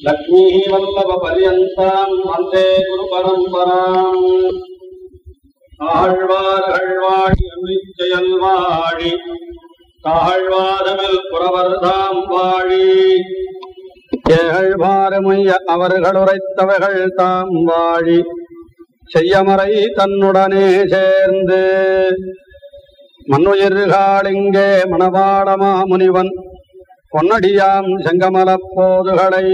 लक्ष्मीः वल्लभपर्यन्ताम् वन्दे गुरुपरम्पराम् ஆழ்வார்கள் வாழி அருளிச்செயல் வாழி தாழ்வாதமில் புறவர்தாம் வாழி ஏழ்வாறுமைய அவர்கள் உரைத்தவர்கள் தாம் வாழி செய்யமறை தன்னுடனே சேர்ந்து மண்ணுயிர்காளிங்கே மணவாடமா முனிவன் பொன்னடியாம் செங்கமலப் போதுகளை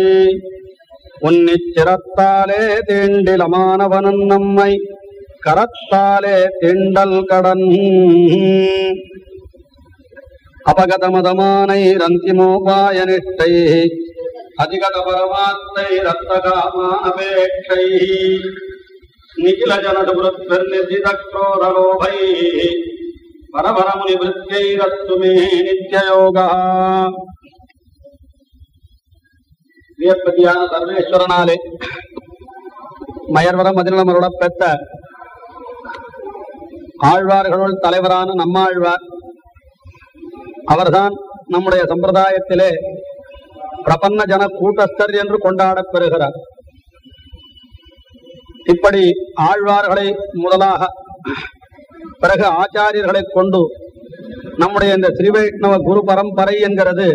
உன்னிச்சிரத்தாலே தீண்டிலமானவனும் நம்மை கரத்தாலே தீண்டல் கடன். அபகதமதமானை ரந்திமோபாய நிஷ்டை அதிகத பரமாத்தை ரத்த காமானபேட்சை நிகில ஜனடுபுரத்வர்நிதிதக்ரோரலோபை பரபரமுனி விருத்தியை ரத்துமே நித்யயோகா வியப்பதியான தர்மேஸ்வரனாலே மயர்வரம் மதினமரோட பெற்ற ஆழ்வார்களுள் தலைவரான நம்மாழ்வார். அவர்தான் நம்முடைய சம்பிரதாயத்திலே பிரபன்ன ஜன கூட்டஸ்தர் என்று கொண்டாடப் பெறுகிறார். இப்படி ஆழ்வார்களை முதலாக பிறகு ஆச்சாரியர்களை கொண்டு நம்முடைய இந்த ஸ்ரீவைஷ்ணவ குரு பரம்பரை என்கிறது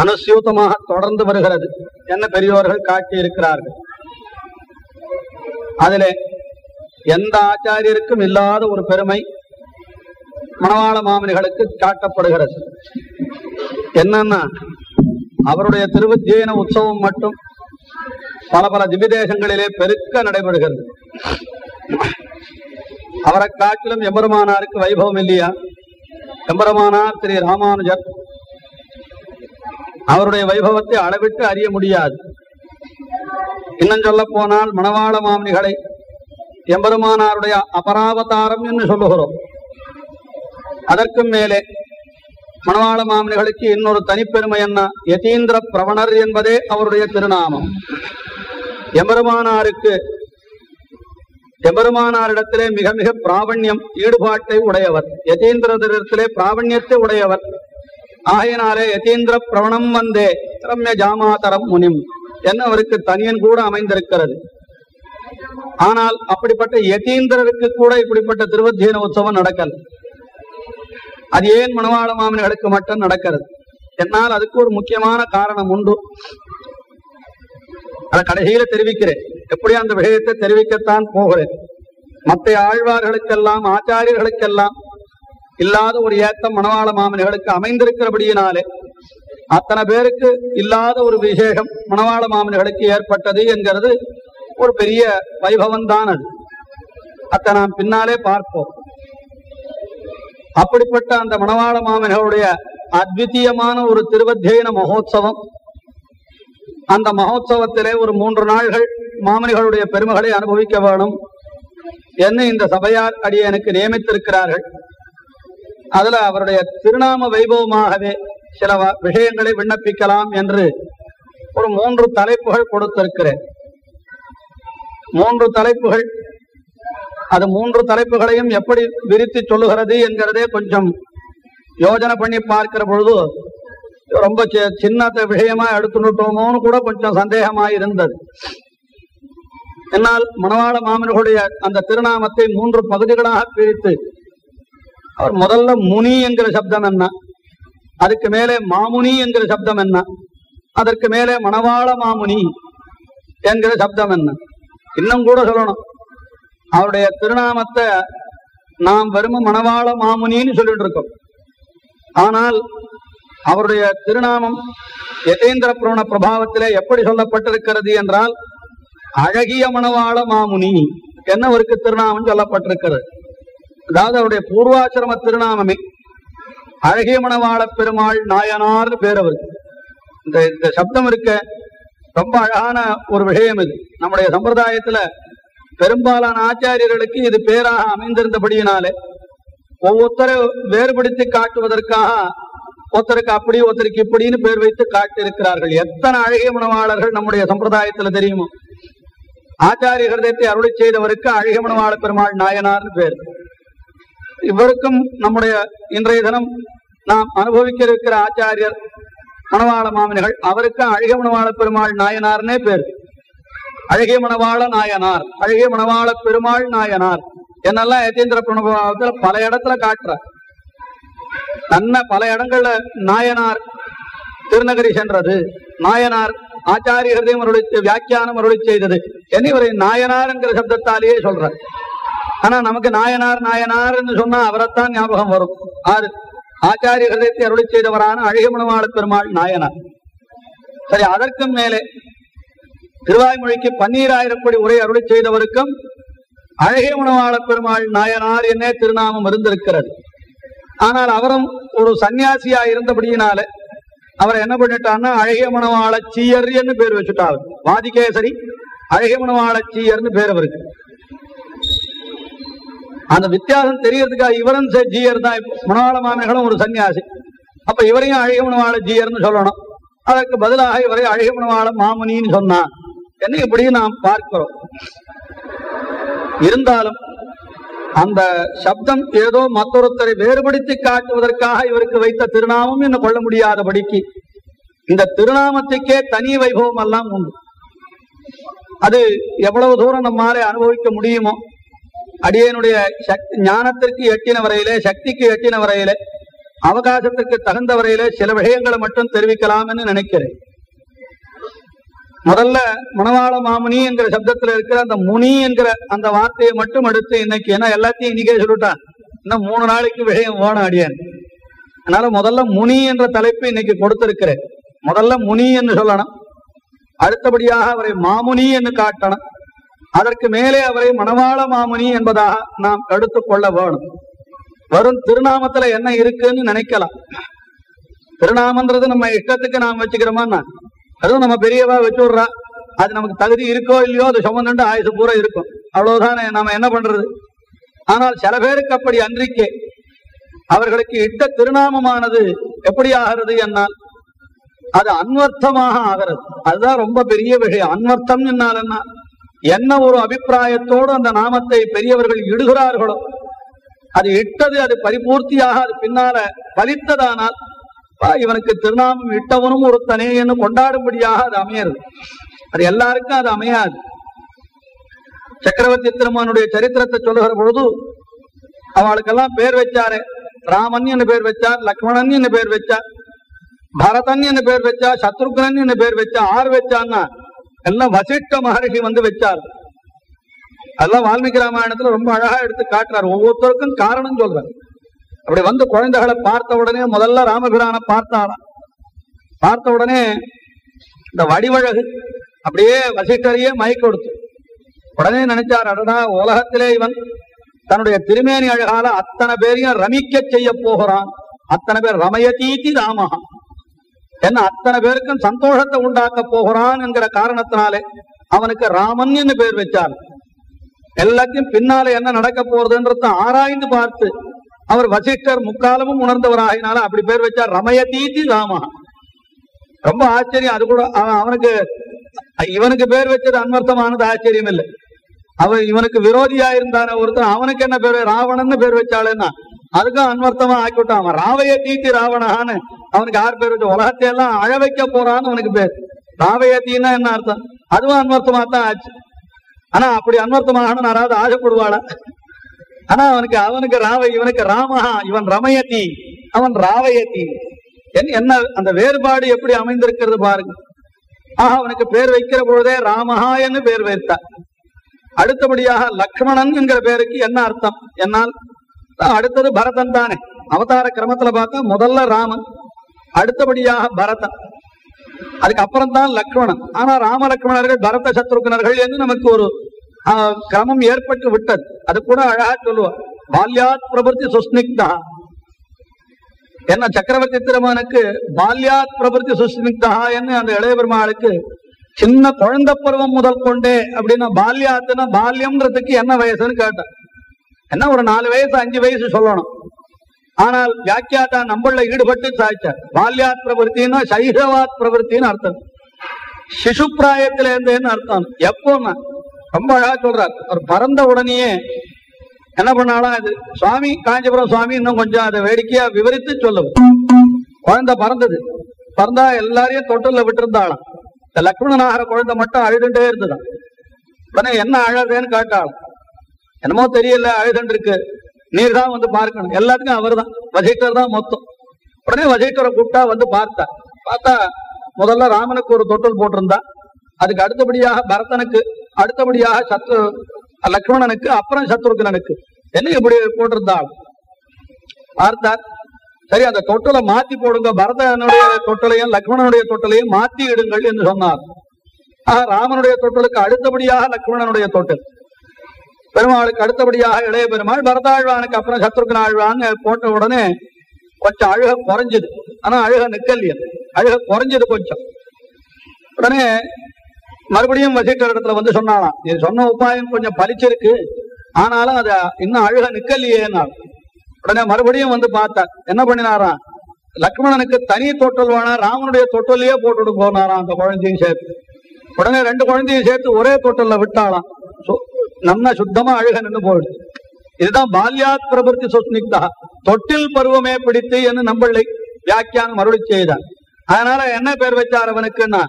அனுசியூத்தமாக தொடர்ந்து வருகிறது என்ன பெரியோர்கள் காட்டி இருக்கிறார்கள் அதிலே எந்த ஆச்சாரியருக்கும் இல்லாத ஒரு பெருமை மணவாள மாமனிகளுக்கு காட்டப்படுகிறது. என்னன்னா அவருடைய திருவுத்தியன உற்சவம் மட்டும் பல பல திவிதேசங்களிலே பெருக்க நடைபெறுகிறது. அவரை காட்டிலும் எம்பெருமானாருக்கு வைபவம் இல்லையா? எம்பெருமானார் ஸ்ரீ ராமானுஜர் அவருடைய வைபவத்தை அளவிட்டு அறிய முடியாது. இன்னும் சொல்ல போனால் மணவாள மாமனிகளை எம்பெருமானாருடைய அபராவதாரம் என்று சொல்லுகிறோம். அதற்கும் மேலே மணவாள மாமனிகளுக்கு இன்னொரு தனிப்பெருமை என்ன? யதீந்திர பிரவணர் என்பதே அவருடைய திருநாமம். எம்பெருமானாருக்கு எம்பெருமானாரிடத்திலே மிக மிக பிராவண்யம் ஈடுபாட்டை உடையவர். யதீந்திரத்திலே பிராவண்யத்தை உடையவர். ஆகையினாலே யதீந்திர பிரவணம் வந்தே. ரம்ய ஜாமாதரம் முனிம். என்ன அவருக்கு தனியன் கூட அமைந்திருக்கிறது. ஆனால் அப்படிப்பட்ட யதீந்திரருக்கு கூட இப்படிப்பட்ட திருவத்தியன உற்சவம் நடக்கல. அது ஏன் மணவாள மாமனிகளுக்கு மட்டும் நடக்கிறது? என்னால் அதுக்கு ஒரு முக்கியமான காரணம் உண்டு. அதை கடைசியில தெரிவிக்கிறேன். எப்படி அந்த விஷயத்தை தெரிவிக்கத்தான் போகிறேன். மற்ற ஆழ்வார்களுக்கெல்லாம் ஆச்சாரியர்களுக்கெல்லாம் இல்லாத ஒரு ஏத்தம் மணவாள மாமனிகளுக்கு அமைந்திருக்கிறபடியினாலே அத்தனை பேருக்கு இல்லாத ஒரு விசேஷம் மணவாள மாமனிகளுக்கு ஏற்பட்டது என்கிறது ஒரு பெரிய வைபவம் தான் அது. அத்தை நாம் பின்னாலே பார்ப்போம். அப்படிப்பட்ட அந்த மணவாள மாமனிகளுடைய அத்விதீயமான ஒரு திருவத்தியன மகோத்சவம் அந்த மகோத்சவத்திலே ஒரு மூன்று நாள்கள் மாமனிகளுடைய பெருமைகளை அனுபவிக்க வேணும். என்ன இந்த சபையார் அடியனுக்கு நியமித்திருக்கிறார்கள். அதுல அவருடைய திருநாம வைபவமாகவே சில விஷயங்களை விண்ணப்பிக்கலாம் என்று ஒரு மூன்று தலைப்புகள் கொடுத்திருக்கிறேன். மூன்று தலைப்புகள். அது மூன்று தலைப்புகளையும் எப்படி விரித்து சொல்லுகிறது என்கிறதே கொஞ்சம் யோஜனை பண்ணி பார்க்கிற பொழுது ரொம்ப சி- சின்ன விஷயமா எடுத்துட்டோமோன்னு கூட கொஞ்சம் சந்தேகமா இருந்தது என்னால் மணவாள மாமனுடைய அந்த திருநாமத்தை மூன்று பகுதிகளாக பிரித்து அவர் முதல்ல முனி என்கிற சப்தம் என்ன? அதுக்கு மேலே மாமுனி என்கிற சப்தம் என்ன? அதற்கு மேலே மணவாள மாமுனி என்கிற சப்தம் என்ன? இன்னும் கூட சொல்லணும். அவருடைய திருநாமத்தை நாம் வெறும் மணவாள மாமுனின்னு சொல்லிட்டு இருக்கோம். ஆனால் அவருடைய திருநாமம் யதேந்திர புராண பிரபாவத்திலே எப்படி சொல்லப்பட்டிருக்கிறது என்றால் அழகிய மணவாள மாமுனி என்ன அவருக்கு திருநாமம் சொல்லப்பட்டிருக்கிறது? அதாவது அவருடைய பூர்வாசிரம திருநாமமே அழகிய மணவாள பெருமாள் நாயனார்னு பேர் அவர். இந்த இந்த சப்தம் இருக்க ரொம்ப அழகான ஒரு விஷயம் இது. நம்முடைய சம்பிரதாயத்துல பெரும்பாலான ஆச்சாரியர்களுக்கு இது பேராக அமைந்திருந்தபடியினாலே ஒவ்வொருத்தரை வேறுபடுத்தி காட்டுவதற்காக ஒருத்தருக்கு அப்படி ஒருத்தருக்கு இப்படின்னு பேர் வைத்து காட்டியிருக்கிறார்கள். எத்தனை அழகிய மனவாளர்கள் நம்முடைய சம்பிரதாயத்துல தெரியுமோ? ஆச்சாரிய ஹிருதத்தை அருளை செய்தவருக்கு அழகிய மனவாள பெருமாள் நாயனார்னு பேர். இவருக்கும் நம்முடைய இன்றைய தினம் நாம் அனுபவிக்க இருக்கிற ஆச்சாரியர் மணவாள மாமனிகள் அவருக்கு அழகிய மணவாள பெருமாள் நாயனார்னே பேர். அழகிய மணவாள நாயனார் அழகிய மணவாள பெருமாள் நாயனார் என்னெல்லாம் யதேந்திர பிரணவத்துல பல இடத்துல காட்டுற தன்னை பல இடங்கள்ல நாயனார் திருநகரி சென்றது. நாயனார் ஆச்சாரிய ஹிருதயம் அருளி வியாக்கியானம் அருளி செய்தது. என்ன இவரை நாயனார் என்கிற சப்தத்தாலேயே சொல்ற ஆனா நமக்கு நாயனார் நாயனார் என்று சொன்னா அவரைத்தான் ஞாபகம் வரும். ஆறு ஆச்சாரிய ஹிருதயத்தை அருளி செய்தவரான அழகிய பெருமாள் நாயனார். சரி அதற்கும் மேலே திருவாய்மொழிக்கு பன்னீராயிரம் கோடி உரை அருளி செய்தவருக்கும் அழகிய மணவாள பெருமாள் நாயனார் என்னே திருநாமம் இருந்திருக்கிறது. ஆனால் அவரும் ஒரு சன்னியாசியா இருந்தபடியினால அவர் என்ன பண்ணிட்டான்னா அழகிய மணவாள சீயர் என்று பேர் வச்சுட்டாரு. வாதிகேசரி அழகிய மணவாள சீயர்னு பேர் அவருக்கு. அந்த வித்தியாசம் தெரியறதுக்காக இவரும் ஜீயர் தான் இப்போ. மாமேகளும் ஒரு சன்னியாசி அப்ப இவரையும் அழகிய ஜீயர்னு சொல்லணும். அதற்கு பதிலாக இவரை அழகிய மாமுனின்னு சொன்னான். என்ன இப்படி நாம் பார்க்கிறோம்? இருந்தாலும் அந்த சப்தம் ஏதோ மற்றொருத்தரை வேறுபடுத்தி காட்டுவதற்காக இவருக்கு வைத்த திருநாமம் என்று கொள்ள முடியாதபடிக்கு. இந்த திருநாமத்துக்கே தனி வைபவம் எல்லாம் உண்டு. அது எவ்வளவு தூரம் நம்மாலே அனுபவிக்க முடியுமோ அடியனுடைய சக்தி ஞானத்திற்கு எட்டின வரையிலே சக்திக்கு எட்டின வரையிலே அவகாசத்திற்கு தகுந்த வரையிலே சில விஷயங்களை மட்டும் தெரிவிக்கலாம் என்று நினைக்கிறேன். முதல்ல மணவாள மாமுனி என்கிற சப்தத்துல இருக்கிற அந்த முனி என்கிற அந்த வார்த்தையை மட்டும் எடுத்து இன்னைக்கு ஏன்னா எல்லாத்தையும் இன்னைக்கே சொல்லிட்டான். இன்னும் மூணு நாளைக்கு விஷயம் வேணும் அடியன். அதனால முதல்ல முனி என்ற தலைப்பு இன்னைக்கு கொடுத்திருக்கிறேன். முதல்ல முனி என்று சொல்லணும். அடுத்தபடியாக அவரை மாமுனி என்று காட்டணும். அதற்கு மேலே அவரை மணவாள மாமுனி என்பதாக நாம் எடுத்துக்கொள்ள வேணும் வரும் திருநாமத்துல என்ன இருக்குன்னு நினைக்கலாம். திருநாமன்றது நம்ம இஷ்டத்துக்கு நாம் வச்சுக்கிறோமா அதுவும் நம்ம பெரியவா வச்சு விடுறா அது நமக்கு தகுதி இருக்கோ இல்லையோ அது சுமந்துண்டு ஆயுசு பூரா இருக்கும். அவ்வளவுதானே நாம என்ன பண்றது? ஆனால் சில பேருக்கு அப்படி அன்றிக்கே. அவர்களுக்கு இட்ட திருநாமமானது எப்படி ஆகிறது என்னால்? அது அன்வர்த்தமாக ஆகிறது. அதுதான் ரொம்ப பெரிய விஷயம். அன்வர்த்தம் என்னால் என்ன என்ன ஒரு அபிப்பிராயத்தோடு அந்த நாமத்தை பெரியவர்கள் இடுகிறார்களோ? அது இட்டது அது பரிபூர்த்தியாக அது பின்னால பலித்ததானால் இவனுக்கு திருநாமம் இட்டவனும் ஒருத்தனே என்று கொண்டாடும்படியாக அது அமையிறது. அது எல்லாருக்கும் அது அமையாது. சக்கரவர்த்தி திருமனுடைய சரித்திரத்தை சொல்லுகிற பொழுது அவளுக்கெல்லாம் பேர் வச்சாரு. ராமன் என்று பேர் வச்சார் லக்ஷ்மணன் என்று பேர் வச்சார் பரதன் என்று பேர் வச்சா சத்ருக்னன் என்று பேர் வச்சா ஆறு வச்சான்னா எல்லாம் வசிஷ்ட மகரிஷி வந்து வச்சார். அதெல்லாம் வால்மீகி ராமாயணத்துல ரொம்ப அழகா எடுத்து காட்டுறார். ஒவ்வொருத்தருக்கும் காரணம் சொல்றார். அப்படி வந்து குழந்தைகளை பார்த்த உடனே முதல்ல ராமபிரான பார்த்தாராம். பார்த்த உடனே இந்த வடிவழகு அப்படியே வசிஷ்டரையே மயக்க கொடுத்து உடனே நினைச்சார் அடடா உலகத்திலே இவன் தன்னுடைய திருமேனி அழகால அத்தனை பேரையும் ரமிக்க செய்ய போகிறான். அத்தனை பேர் ரமயதீதி ராமஹா. என்ன அத்தனை பேருக்கும் சந்தோஷத்தை உண்டாக்க போகிறான் என்கிற காரணத்தினாலே அவனுக்கு ராமன் என்று பேர் வச்சார் எல்லாத்தையும் பின்னால என்ன நடக்க போறதுன்றத ஆராய்ந்து பார்த்து அவர் வசிஷ்டர் முக்காலமும் உணர்ந்தவராகினால அப்படி பேர் வச்சார் ரமயதீதி ராமா. ரொம்ப ஆச்சரியம். அது கூட அவன் அவனுக்கு இவனுக்கு பேர் வச்சது அன்வர்த்தமானது ஆச்சரியம் இல்லை. அவன் இவனுக்கு விரோதியா இருந்தான ஒருத்தன் அவனுக்கு என்ன பேர்? ராவணன்னு பேர் வச்சாளுன்னா அதுக்கும் அன்வர்த்தமா ஆக்கிவிட்டான். அவன் ராவைய தீத்தி ராவணான்னு அவனுக்கு யார் பேர் வச்சு உலகத்தை எல்லாம் அழ வைக்க போறான்னு அவனுக்கு பேர். ராவைய தீன்னா என்ன அர்த்தம்? அதுவும் அன்வர்த்தமா தான் ஆச்சு. ஆனா அப்படி அன்வர்த்தமாகணும் யாராவது ஆசைப்படுவாளா? ஆனா அவனுக்கு அவனுக்கு ராவ இவனுக்கு ராமஹா இவன் ரமயத்தி அவன் ராவயத்தி. என்ன- என்ன அந்த வேறுபாடு எப்படி அமைந்திருக்கிறது பாருங்க. ஆஹா அவனுக்கு பேர் வைக்கிற பொழுதே ராமஹா என்று பேர் வைத்தார். அடுத்தபடியாக லக்ஷ்மணன் என்கிற பேருக்கு என்ன அர்த்தம்? என்னால் அடுத்தது பரதன் தானே. அவதார கிரமத்துல பார்த்தா முதல்ல ராமன். அடுத்தபடியாக பரதன். அதுக்கப்புறம் தான் லக்ஷ்மணன். ஆனா ராம லக்ஷ்மணர்கள் பரத சத்ருக்னர்கள் என்று நமக்கு ஒரு கிரமம் ஏற்பட்டு விட்டது. அது கூட அழகா சொல்லுவார். பால்யாத் பிரபுத்தி சுஸ்னிக்தா என்ன சக்கரவர்த்தி திருமகனுக்கு பால்யாத் பிரபுத்தி சுஸ்னிக்தா என்று அந்த இளைய பெருமாளுக்கு சின்ன குழந்தை பருவம் முதல் கொண்டே அப்படின்னா பால்யாத்துன்னா பால்யம்ன்றதுக்கு என்ன வயசுன்னு கேட்டேன் என்ன ஒரு நாலு வயசு அஞ்சு வயசு சொல்லணும். ஆனால் வியாக்கியாத்தா நம்மள ஈடுபட்டு சாய்ச்சார் பால்யாத் பிரவருத்தின்னா சைகவாத் பிரவருத்தின்னு அர்த்தம். சிசு பிராயத்துல இருந்தேன்னு அர்த்தம். எப்போன்னா ரொம்ப அழகா சொல்றார். அவர் பறந்த உடனேயே என்ன பண்ணாலும் அது? சுவாமி காஞ்சிபுரம் சுவாமி இன்னும் கொஞ்சம் அதை வேடிக்கையா விவரித்து சொல்லும் குழந்தை பறந்தது. பறந்தா எல்லாரையும் தொட்டில்ல விட்டுருந்தாலும் இந்த லக்ஷ்மணனாகிற குழந்தை மட்டும் அழுதுண்டே இருந்ததான் உடனே என்ன அழகுன்னு கேட்டாலும் என்னமோ தெரியல அழுதுண்டு இருக்கு. நீர் தான் வந்து பார்க்கணும். எல்லாத்துக்கும் அவர் தான் வசிட்டர் தான் மொத்தம். உடனே வசிட்டரை கூப்பிட்டா வந்து பார்த்தா. பார்த்தா முதல்ல ராமனுக்கு ஒரு தொட்டில் போட்டிருந்தா. அதுக்கு அடுத்தபடியாக பரதனுக்கு அடுத்தபடியாக சத்ரு லக்ஷ்மணனுக்கு அப்புறம் சத்ருகனனுக்கு. என்ன இப்படி போட்டிருந்தாள் பார்த்தார். சரி அந்த தொட்டலை மாத்தி போடுங்க. பரதனுடைய தொட்டலையும் லக்ஷ்மணனுடைய தொட்டலையும் மாத்தி இடுங்கள் என்று சொன்னார். ஆக ராமனுடைய தொட்டலுக்கு அடுத்தபடியாக லக்ஷ்மணனுடைய தொட்டல். பெருமாளுக்கு அடுத்தபடியாக இளைய பெருமாள் பரதாழ்வானுக்கு அப்புறம் சத்ருகன் ஆழ்வான்னு போட்ட உடனே கொஞ்சம் அழுக குறைஞ்சது. ஆனா அழுக நிக்கலையா அழுக குறைஞ்சது கொஞ்சம். உடனே மறுபடியும் வசிட்டர் இடத்துல வந்து சொன்னாலாம் நீ சொன்ன உபாயம் கொஞ்சம் பலிச்சிருக்கு ஆனாலும் அத இன்னும் அழுக நிக்கலையேனார் உடனே மறுபடியும் வந்து பார்த்தார் என்ன பண்ணினாராம்? லக்ஷ்மணனுக்கு தனி தொட்டல் வேணா ராமனுடைய தொட்டலையே போட்டுட்டு போனாராம் அந்த குழந்தையும் சேர்த்து. உடனே ரெண்டு குழந்தையும் சேர்த்து ஒரே தொட்டல்ல விட்டாலாம் நம்ம சுத்தமா அழுக நின்று போயிடுது இதுதான் பால்யாத் பிரபுத்தி சுஸ்னிக்தா தொட்டில் பருவமே பிடித்து என்று நம்மளை வியாக்கியானம் அருளி செய்தார். அதனால என்ன பேர் வச்சார் அவனுக்குன்னா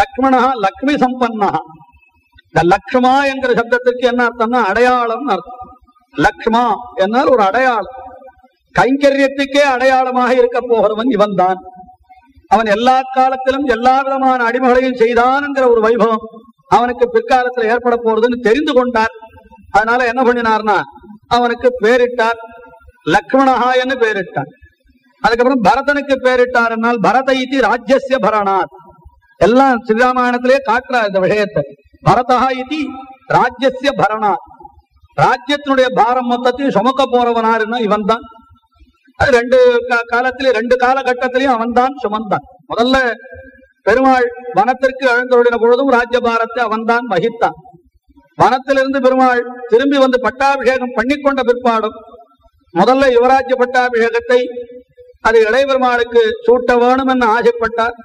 லக்ஷ்மணா லக்ஷ்மி சம்பன்னா. இந்த லக்ஷ்மா என்கிற சப்தத்திற்கு என்ன அர்த்தம்னா அடையாளம் அர்த்தம். லக்ஷ்மா என்னால் ஒரு அடையாளம். கைங்கரியத்துக்கே அடையாளமாக இருக்க போகிறவன் இவன் தான் அவன் எல்லா காலத்திலும் எல்லா விதமான அடிமைகளையும் செய்தான் என்கிற ஒரு வைபவம் அவனுக்கு பிற்காலத்தில் ஏற்பட போறதுன்னு தெரிந்து கொண்டார். அதனால என்ன பண்ணினார்னா அவனுக்கு பேரிட்டார். லக்ஷ்மணஹா என்று பேரிட்டார். அதுக்கப்புறம் பரதனுக்கு பேரிட்டார் என்னால் பரத இத்தி ராஜ்யசிய பரணாத். எல்லாம் ஸ்ரீராமாயணத்திலே காட்டுறார் இந்த விஷயத்தை. பரதா இத்தி ராஜ்யசிய பரணாத். ராஜ்யத்தினுடைய பாரம் மொத்தத்தையும் சுமக்க போறவனாருன்னா இவன் தான் அது ரெண்டு காலத்திலே ரெண்டு காலகட்டத்திலையும் அவன்தான் சுமந்தான். முதல்ல பெருமாள் வனத்திற்கு எழுந்தருளின பொழுதும் ராஜ்யபாரத்தை அவன்தான் வகித்தான். வனத்திலிருந்து பெருமாள் திரும்பி வந்து பட்டாபிஷேகம் பண்ணிக்கொண்ட பிற்பாடும் முதல்ல யுவராஜ்ய பட்டாபிஷேகத்தை அது இளைய பெருமாளுக்கு சூட்ட வேணும் என்று ஆசைப்பட்டார்.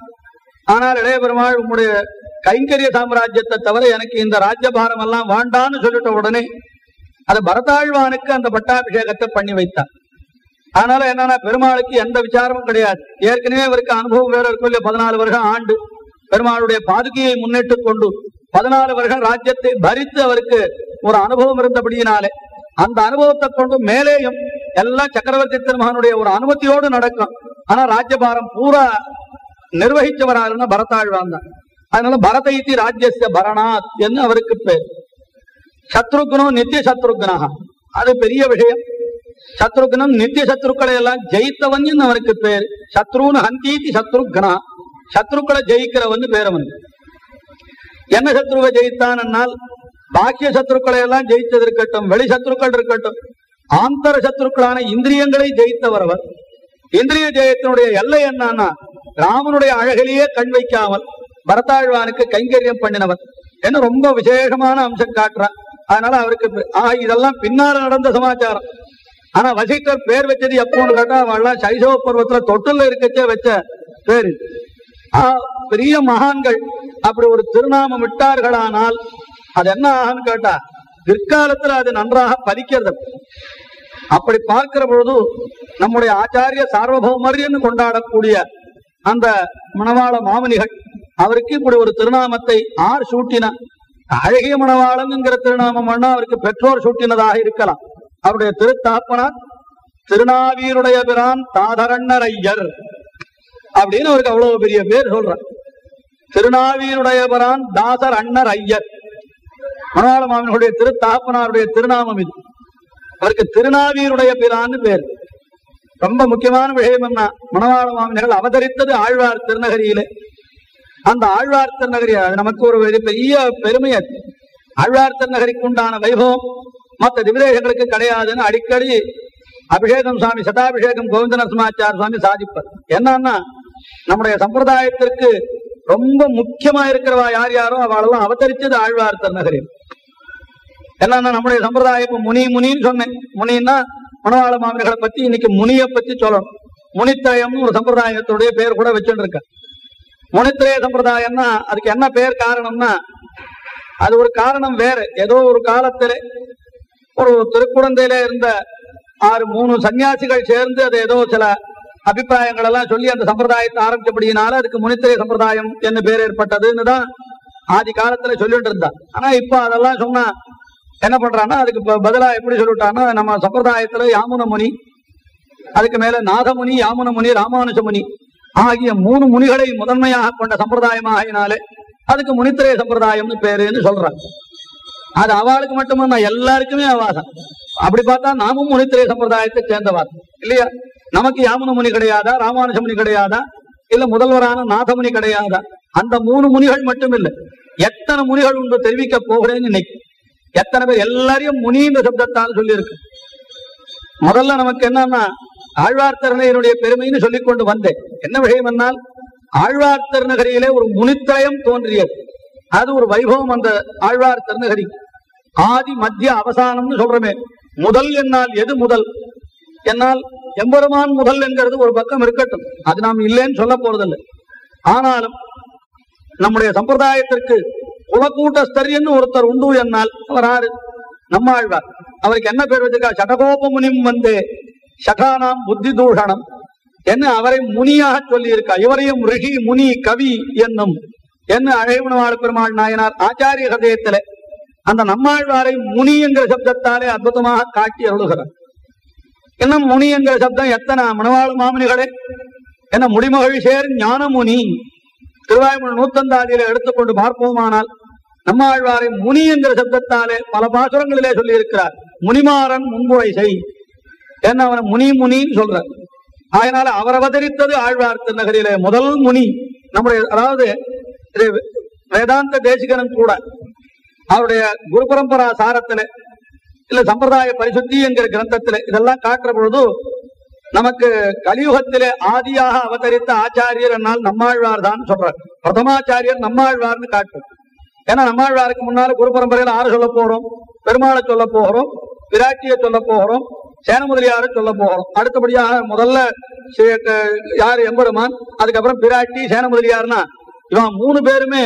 ஆனால் இளைய பெருமாள் கைங்கரிய சாம்ராஜ்யத்தை தவிர எனக்கு இந்த ராஜ்யபாரம் எல்லாம் வேண்டான்னு சொல்லிட்ட உடனே அது பரதாழ்வானுக்கு அந்த பட்டாபிஷேகத்தை பண்ணி வைத்தார் அதனால என்னன்னா பெருமாளுக்கு எந்த விசாரமும் கிடையாது. ஏற்கனவே அவருக்கு அனுபவம் வேற இருக்கும் இல்லையா? பதினாலு வருஷம் ஆண்டு. பெருமாளுடைய பாதுகையை முன்னிட்டு கொண்டு பதினாலு வருஷம் ராஜ்யத்தை பரித்து அவருக்கு ஒரு அனுபவம் இருந்தபடியினாலே அந்த அனுபவத்தை கொண்டு மேலேயும் எல்லாம் சக்கரவர்த்தி திருமகனுடைய ஒரு அனுமதியோடு நடக்கும். ஆனா ராஜ்யபாரம் பூரா நிர்வகிச்சவராருன்னா பரதாழ்வான் தான். அதனால பரத இத்தி ராஜ்யசிய பரணாத் என்று அவருக்கு பேர். சத்ருகுணம் நித்திய சத்ருகுணா அது பெரிய விஷயம். சத்ருகுணம் நித்திய சத்ருக்களை எல்லாம் ஜெயித்தவன் என்று அவனுக்கு பேர். சத்ருன்னு ஹந்தீதி சத்ருக்னா. சத்ருக்களை ஜெயிக்கிறவன் பேர் அவனுக்கு. என்ன சத்ருவை ஜெயித்தான் என்னால்? பாக்கிய சத்ருக்களை எல்லாம் ஜெயித்தது இருக்கட்டும் வெளி சத்ருக்கள் இருக்கட்டும். ஆந்தர சத்ருக்களான இந்திரியங்களை ஜெயித்தவர் அவர். இந்திரிய ஜெயத்தினுடைய எல்லை என்னன்னா ராமனுடைய அழகிலேயே கண் வைக்காமல் பரதாழ்வானுக்கு கைங்கரியம் பண்ணினவர். என்ன ரொம்ப விசேஷமான அம்சம் காட்டுறான். அதனால அவருக்கு ஆஹ் இதெல்லாம் பின்னால நடந்த சமாச்சாரம். ஆனா வசிட்டர் பேர் வச்சது எப்போன்னு கேட்டா அவெல்லாம் சைசவ பருவத்துல தொட்டில் இருக்கச்சே வச்ச பேர். பெரிய மகான்கள் அப்படி ஒரு திருநாமம் விட்டார்களானால் அது என்ன ஆகும்னு கேட்டா பிற்காலத்துல அது நன்றாக பதிக்கிறது. அப்படி பார்க்கிற பொழுது நம்முடைய ஆச்சாரிய சார்வபௌமரியன்னு கொண்டாடக்கூடிய அந்த மணவாள மாமனிகள் அவருக்கு இப்படி ஒரு திருநாமத்தை ஆர் சூட்டின அழகிய மணவாளங்கிற திருநாமம் வேணா அவருக்கு பெற்றோர் சூட்டினதாக இருக்கலாம். அவருடைய திருத்தாப்பனார் திருநாவீருடைய பிரான் தாதரண்ணர் ஐயர் அப்படின்னு அவருக்கு அவ்வளவு பெரிய பேர் சொல்ற திருநாவீருடைய பிரான் தாசர் அண்ணர் ஐயர் மனோகர மாமனுடைய திருத்தாப்பனாருடைய திருநாமம் இது. அவருக்கு திருநாவீருடைய பிரான்னு பேர். ரொம்ப முக்கியமான விஷயம் என்ன? மணவாள மாமினர்கள் அவதரித்தது ஆழ்வார் திருநகரியிலே. அந்த ஆழ்வார் திருநகரி அது நமக்கு ஒரு பெரிய- பெரிய பெருமை அது. ஆழ்வார் திருநகரிக்கு உண்டான வைபவம் மற்ற திவிதேகங்களுக்கு கிடையாதுன்னு அடிக்கடி அபிஷேகம் சுவாமி சதாபிஷேகம் கோவிந்த நரசிம்மாச்சார சுவாமி சாதிப்பர். என்னன்னா நம்முடைய சம்பிரதாயத்திற்கு ரொம்ப முக்கியமா இருக்கிறவா யார் யாரோ அவளெல்லாம் அவதரிச்சது ஆழ்வார் திருநகரில் என்னன்னா நம்முடைய சம்பிரதாயம் இப்ப முனி முனின்னு சொன்னேன். முனின்னா மணவாள மாமனிகளை பத்தி இன்னைக்கு முனிய பத்தி சொல்லணும். முனித்திரயம்னு ஒரு சம்பிரதாயத்துடைய பேர் கூட வச்சுட்டு இருக்க முனித்திரய சம்பிரதாயம்னா அதுக்கு என்ன பேர் காரணம்னா அது ஒரு காரணம் வேற. ஏதோ ஒரு காலத்துல ஒரு திருக்குழந்தையில இருந்த ஆறு மூணு சன்னியாசிகள் சேர்ந்து அது ஏதோ சில அபிப்பிராயங்கள் எல்லாம் சொல்லி அந்த சம்பிரதாயத்தை ஆரம்பிச்சபடியினால அதுக்கு முனித்திரை சம்பிரதாயம் என்ன பேர் ஏற்பட்டதுன்னு தான் ஆதி காலத்துல சொல்லிட்டு இருந்தா ஆனா இப்ப அதெல்லாம் சொன்னா என்ன பண்றான்னா அதுக்கு பதிலா எப்படி சொல்லிட்டான்னா நம்ம சம்பிரதாயத்துல யாமுன முனி அதுக்கு மேல நாதமுனி யாமுன முனி ராமானுஜ முனி ஆகிய மூணு முனிகளை முதன்மையாக கொண்ட சம்பிரதாயமாகினாலே அதுக்கு முனித்திரை சம்பிரதாயம்னு பேருன்னு சொல்றாங்க. அது அவளுக்கு மட்டுமல்ல எல்லாருக்குமே அவாசம் அப்படி பார்த்தா நாமும் முனித்திரை சம்பிரதாயத்தை சேர்ந்தவா இல்லையா? நமக்கு யாமுன முனி கிடையாதா? ராமானுஜ முனி கிடையாதா? இல்ல முதல்வரான நாதமுனி கிடையாதா? அந்த மூணு முனிகள் மட்டும் இல்லை எத்தனை முனிகள் உண்டு தெரிவிக்க போகிறேன்னு இன்னைக்கு. எத்தனை பேர் எல்லாரையும் முனின்ற சப்தத்தால் சொல்லியிருக்கு. முதல்ல நமக்கு என்னன்னா ஆழ்வார்த்தருணையினுடைய பெருமைன்னு சொல்லிக் கொண்டு வந்தேன். என்ன விஷயம் என்னால் ஆழ்வார்த்தர் திருநகரியிலே ஒரு முனித்திரயம் தோன்றியது. அது ஒரு வைபவம் அந்த ஆழ்வார் திருநகரி. ஆதி மத்திய அவசானம்னு சொல்றமே. முதல் என்னால் எது முதல்? என்னால் எம்பெருமான் முதல் என்கிறது ஒரு பக்கம் இருக்கட்டும். அது நாம் இல்லைன்னு சொல்ல போறதில்லை. ஆனாலும் நம்முடைய சம்பிரதாயத்திற்கு குலக்கூட்டஸ்தரியன்னு ஒருத்தர் உண்டு என்னால். அவர் ஆறு? நம்மாழ்வார். அவருக்கு என்ன பேர் வச்சிருக்கா? சடகோப முனிம் வந்து. சகானாம் புத்தி தூஷணம் என்ன அவரை முனியாக சொல்லி இருக்கா இவரையும் ரிஷி முனி கவி என்னும் என்ன அழகுணவாழ் பெருமாள் நாயனார் ஆச்சாரிய ஹதயத்தில அந்த நம்மாழ்வாரை முனி என்கிற சப்தத்தாலே அற்புதமாக காட்டி அருளுகிறார் என்ன முனி என்கிற சப்தம் எத்தனை மணவாள மாமனிகளே என்ன முடிமகள் சேர் ஞானமுனி திருவாய்மொழி நூத்தந்தாதியில எடுத்துக்கொண்டு பார்ப்போமானால் நம்மாழ்வாரை முனி என்கிற சப்தத்தாலே பல பாசுரங்களிலே சொல்லி இருக்கிறார் முனிமாறன் முன்புரை செய் என்ன அவனை முனி முனின்னு சொல்ற அதனால அவர் அவதரித்தது ஆழ்வார் திருநகரிலே முதல் முனி நம்முடைய அதாவது வேதாந்த தேசிகனும் கூட அவருடைய குரு பரம்பரா சாரத்திலே இல்ல சம்பிரதாய பரிசுத்தி என்கிற கிரந்தத்திலே இதெல்லாம் காட்டுற பொழுது நமக்கு கலியுகத்திலே ஆதியாக அவதரித்த ஆச்சாரியர் என்னால் நம்மாழ்வார் தான் சொல்றார். பிரதமாச்சாரியர் நம்மாழ்வார்னு காட்டும். ஏன்னா நம்மாழ்வாருக்கு முன்னால குரு பரம்பரையில ஆறு சொல்ல போறோம். பெருமாளை சொல்ல போகிறோம் விராட்டிய சொல்ல போகிறோம் சேனமுதலியார சொல்ல போகிறோம் அடுத்தபடியாக முதல்ல யார் எம்பெருமான் அதுக்கப்புறம் பிராட்டி சேனமுதலியார்னா இவன் மூணு பேருமே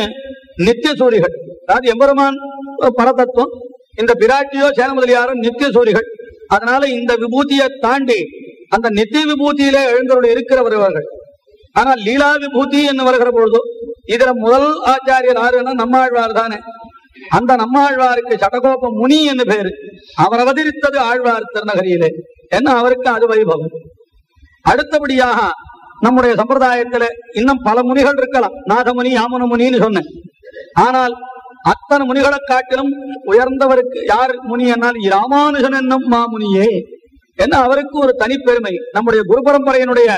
நித்திய சூரிகள். அதாவது எம்பெருமான் பரதத்துவம் இந்த பிராட்டியோ சேனமுதலியாரும் நித்திய சூரிகள். அதனால இந்த விபூதியை தாண்டி அந்த நித்திய விபூதியிலே எழுந்தருடைய இருக்கிற வருவார்கள் ஆனால் லீலா விபூதி என்று வருகிற பொழுது இதுல முதல் ஆச்சாரியர் யாருன்னா நம்மாழ்வார் தானே. அந்த நம்மாழ்வாருக்கு சடகோப முனி என்று பேரு. அவர் அவதரித்தது ஆழ்வார் திருநகரியிலே. என்ன அவருக்கு அது வைபவம். அடுத்தபடியாக நம்முடைய சம்பிரதாயத்துல இன்னும் பல முனிகள் இருக்கலாம். நாதமுனி யாமன முனின்னு சொன்னேன். ஆனால் அத்தனை முனிகளை காட்டிலும் உயர்ந்தவருக்கு யார் முனி என்னால்? ராமானுஜன் என்னும் மாமுனியே. என்ன அவருக்கு ஒரு தனிப்பெருமை நம்முடைய குரு பரம்பரையினுடைய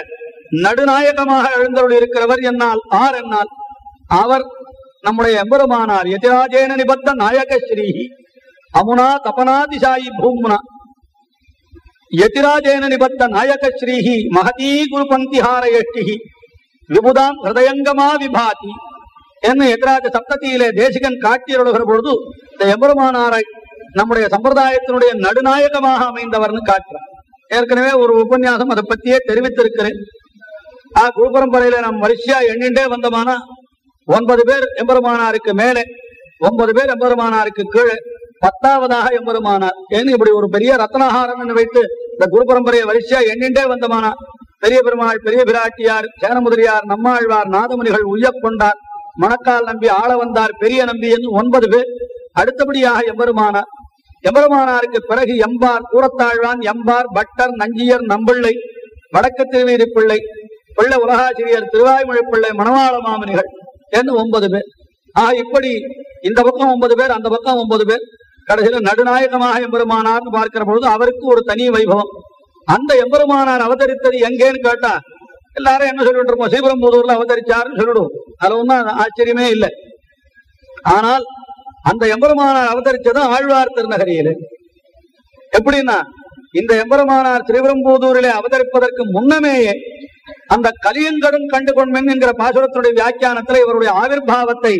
நடுநாயகமாக எழுந்தருள் இருக்கிறவர் என்னால்? ஆர் என்னால். அவர் நம்முடைய எம்பெருமானார் எதிராஜேன நிபத்த நாயக ஸ்ரீ அமுனா தபனாதிசாயி பூமுனா. ಯತಿರಾಜೇನ ನಿಬದ್ಧ ನಾಯಕ ಶ್ರೀಹಿ ಮಹತೀ ಗುರುಪಂಕ್ತಿಹಾರ ಎಷ್ಟಿಹಿ விபுதாம் ஹிருதயங்கமா விபாதி என்ன எதிராஜ சப்தத்தியிலே தேசிகன் காட்டியருளுகிற பொழுது இந்த எம்பெருமானாரை நம்முடைய சம்பிரதாயத்தினுடைய நடுநாயகமாக அமைந்தவர்னு காட்டுறார் ஏற்கனவே ஒரு உபன்யாசம் அதை பத்தியே தெரிவித்திருக்கிறேன் ஆ குரு பரம்பரையில நாம் வரிசையா எண்ணிண்டே வந்தோமானா ஒன்பது பேர் எம்பெருமானாருக்கு மேலே ஒன்பது பேர் எம்பெருமானாருக்கு கீழே பத்தாவதாக எம்பெருமானார். ஏன்னு இப்படி ஒரு பெரிய ரத்னாகாரம் என்று வைத்து இந்த குரு பரம்பரையை வரிசையா எண்ணின்றே வந்தமானார்? பெரிய பெருமாள் பெரிய பிராட்டியார் சேனமுதிரியார் நம்மாழ்வார் நாதமுனிகள் உய்யக் கொண்டார் மணக்கால் நம்பி ஆள வந்தார் பெரிய நம்பி என்று ஒன்பது பேர். அடுத்தபடியாக எம்பெருமானார். எம்பெருமானாருக்கு பிறகு எம்பார் கூரத்தாழ்வான் எம்பார் பட்டர் நஞ்சியர் நம்பிள்ளை வடக்கு திருவீதி பிள்ளை பிள்ளை உலகாசிரியர் திருவாய்மொழி பிள்ளை மணவாள மாமனிகள் என்று ஒன்பது பேர். ஆக இப்படி இந்த பக்கம் ஒன்பது பேர் அந்த பக்கம் ஒன்பது பேர். கடைசியில நடுநாயகமாக எம்பெருமானார் பார்க்கிற பொழுது அவருக்கு ஒரு தனி வைபவம். அந்த எம்பெருமானார் அவதரித்தது எங்கேன்னு கேட்டா எல்லாரும் என்ன சொல்லிட்டு இருப்போம் ஸ்ரீபெரும்புதூர்ல அவதரிச்சாருன்னு சொல்லிடுவோம். அது ஒன்றும் ஆச்சரியமே இல்லை. ஆனால் அந்த எம்பெருமானார் அவதரிச்சதும் ஆழ்வார் திருநகரியிலே. எப்படின்னா இந்த எம்பெருமானார் திருவிரம்பூதூரிலே அவதரிப்பதற்கு முன்னமேயே அந்த கலியங்கடும் கண்டு கொண்மென் என்கிற பாசுரத்தினுடைய வியாக்கியானத்தில் இவருடைய ஆவிர்வாவத்தை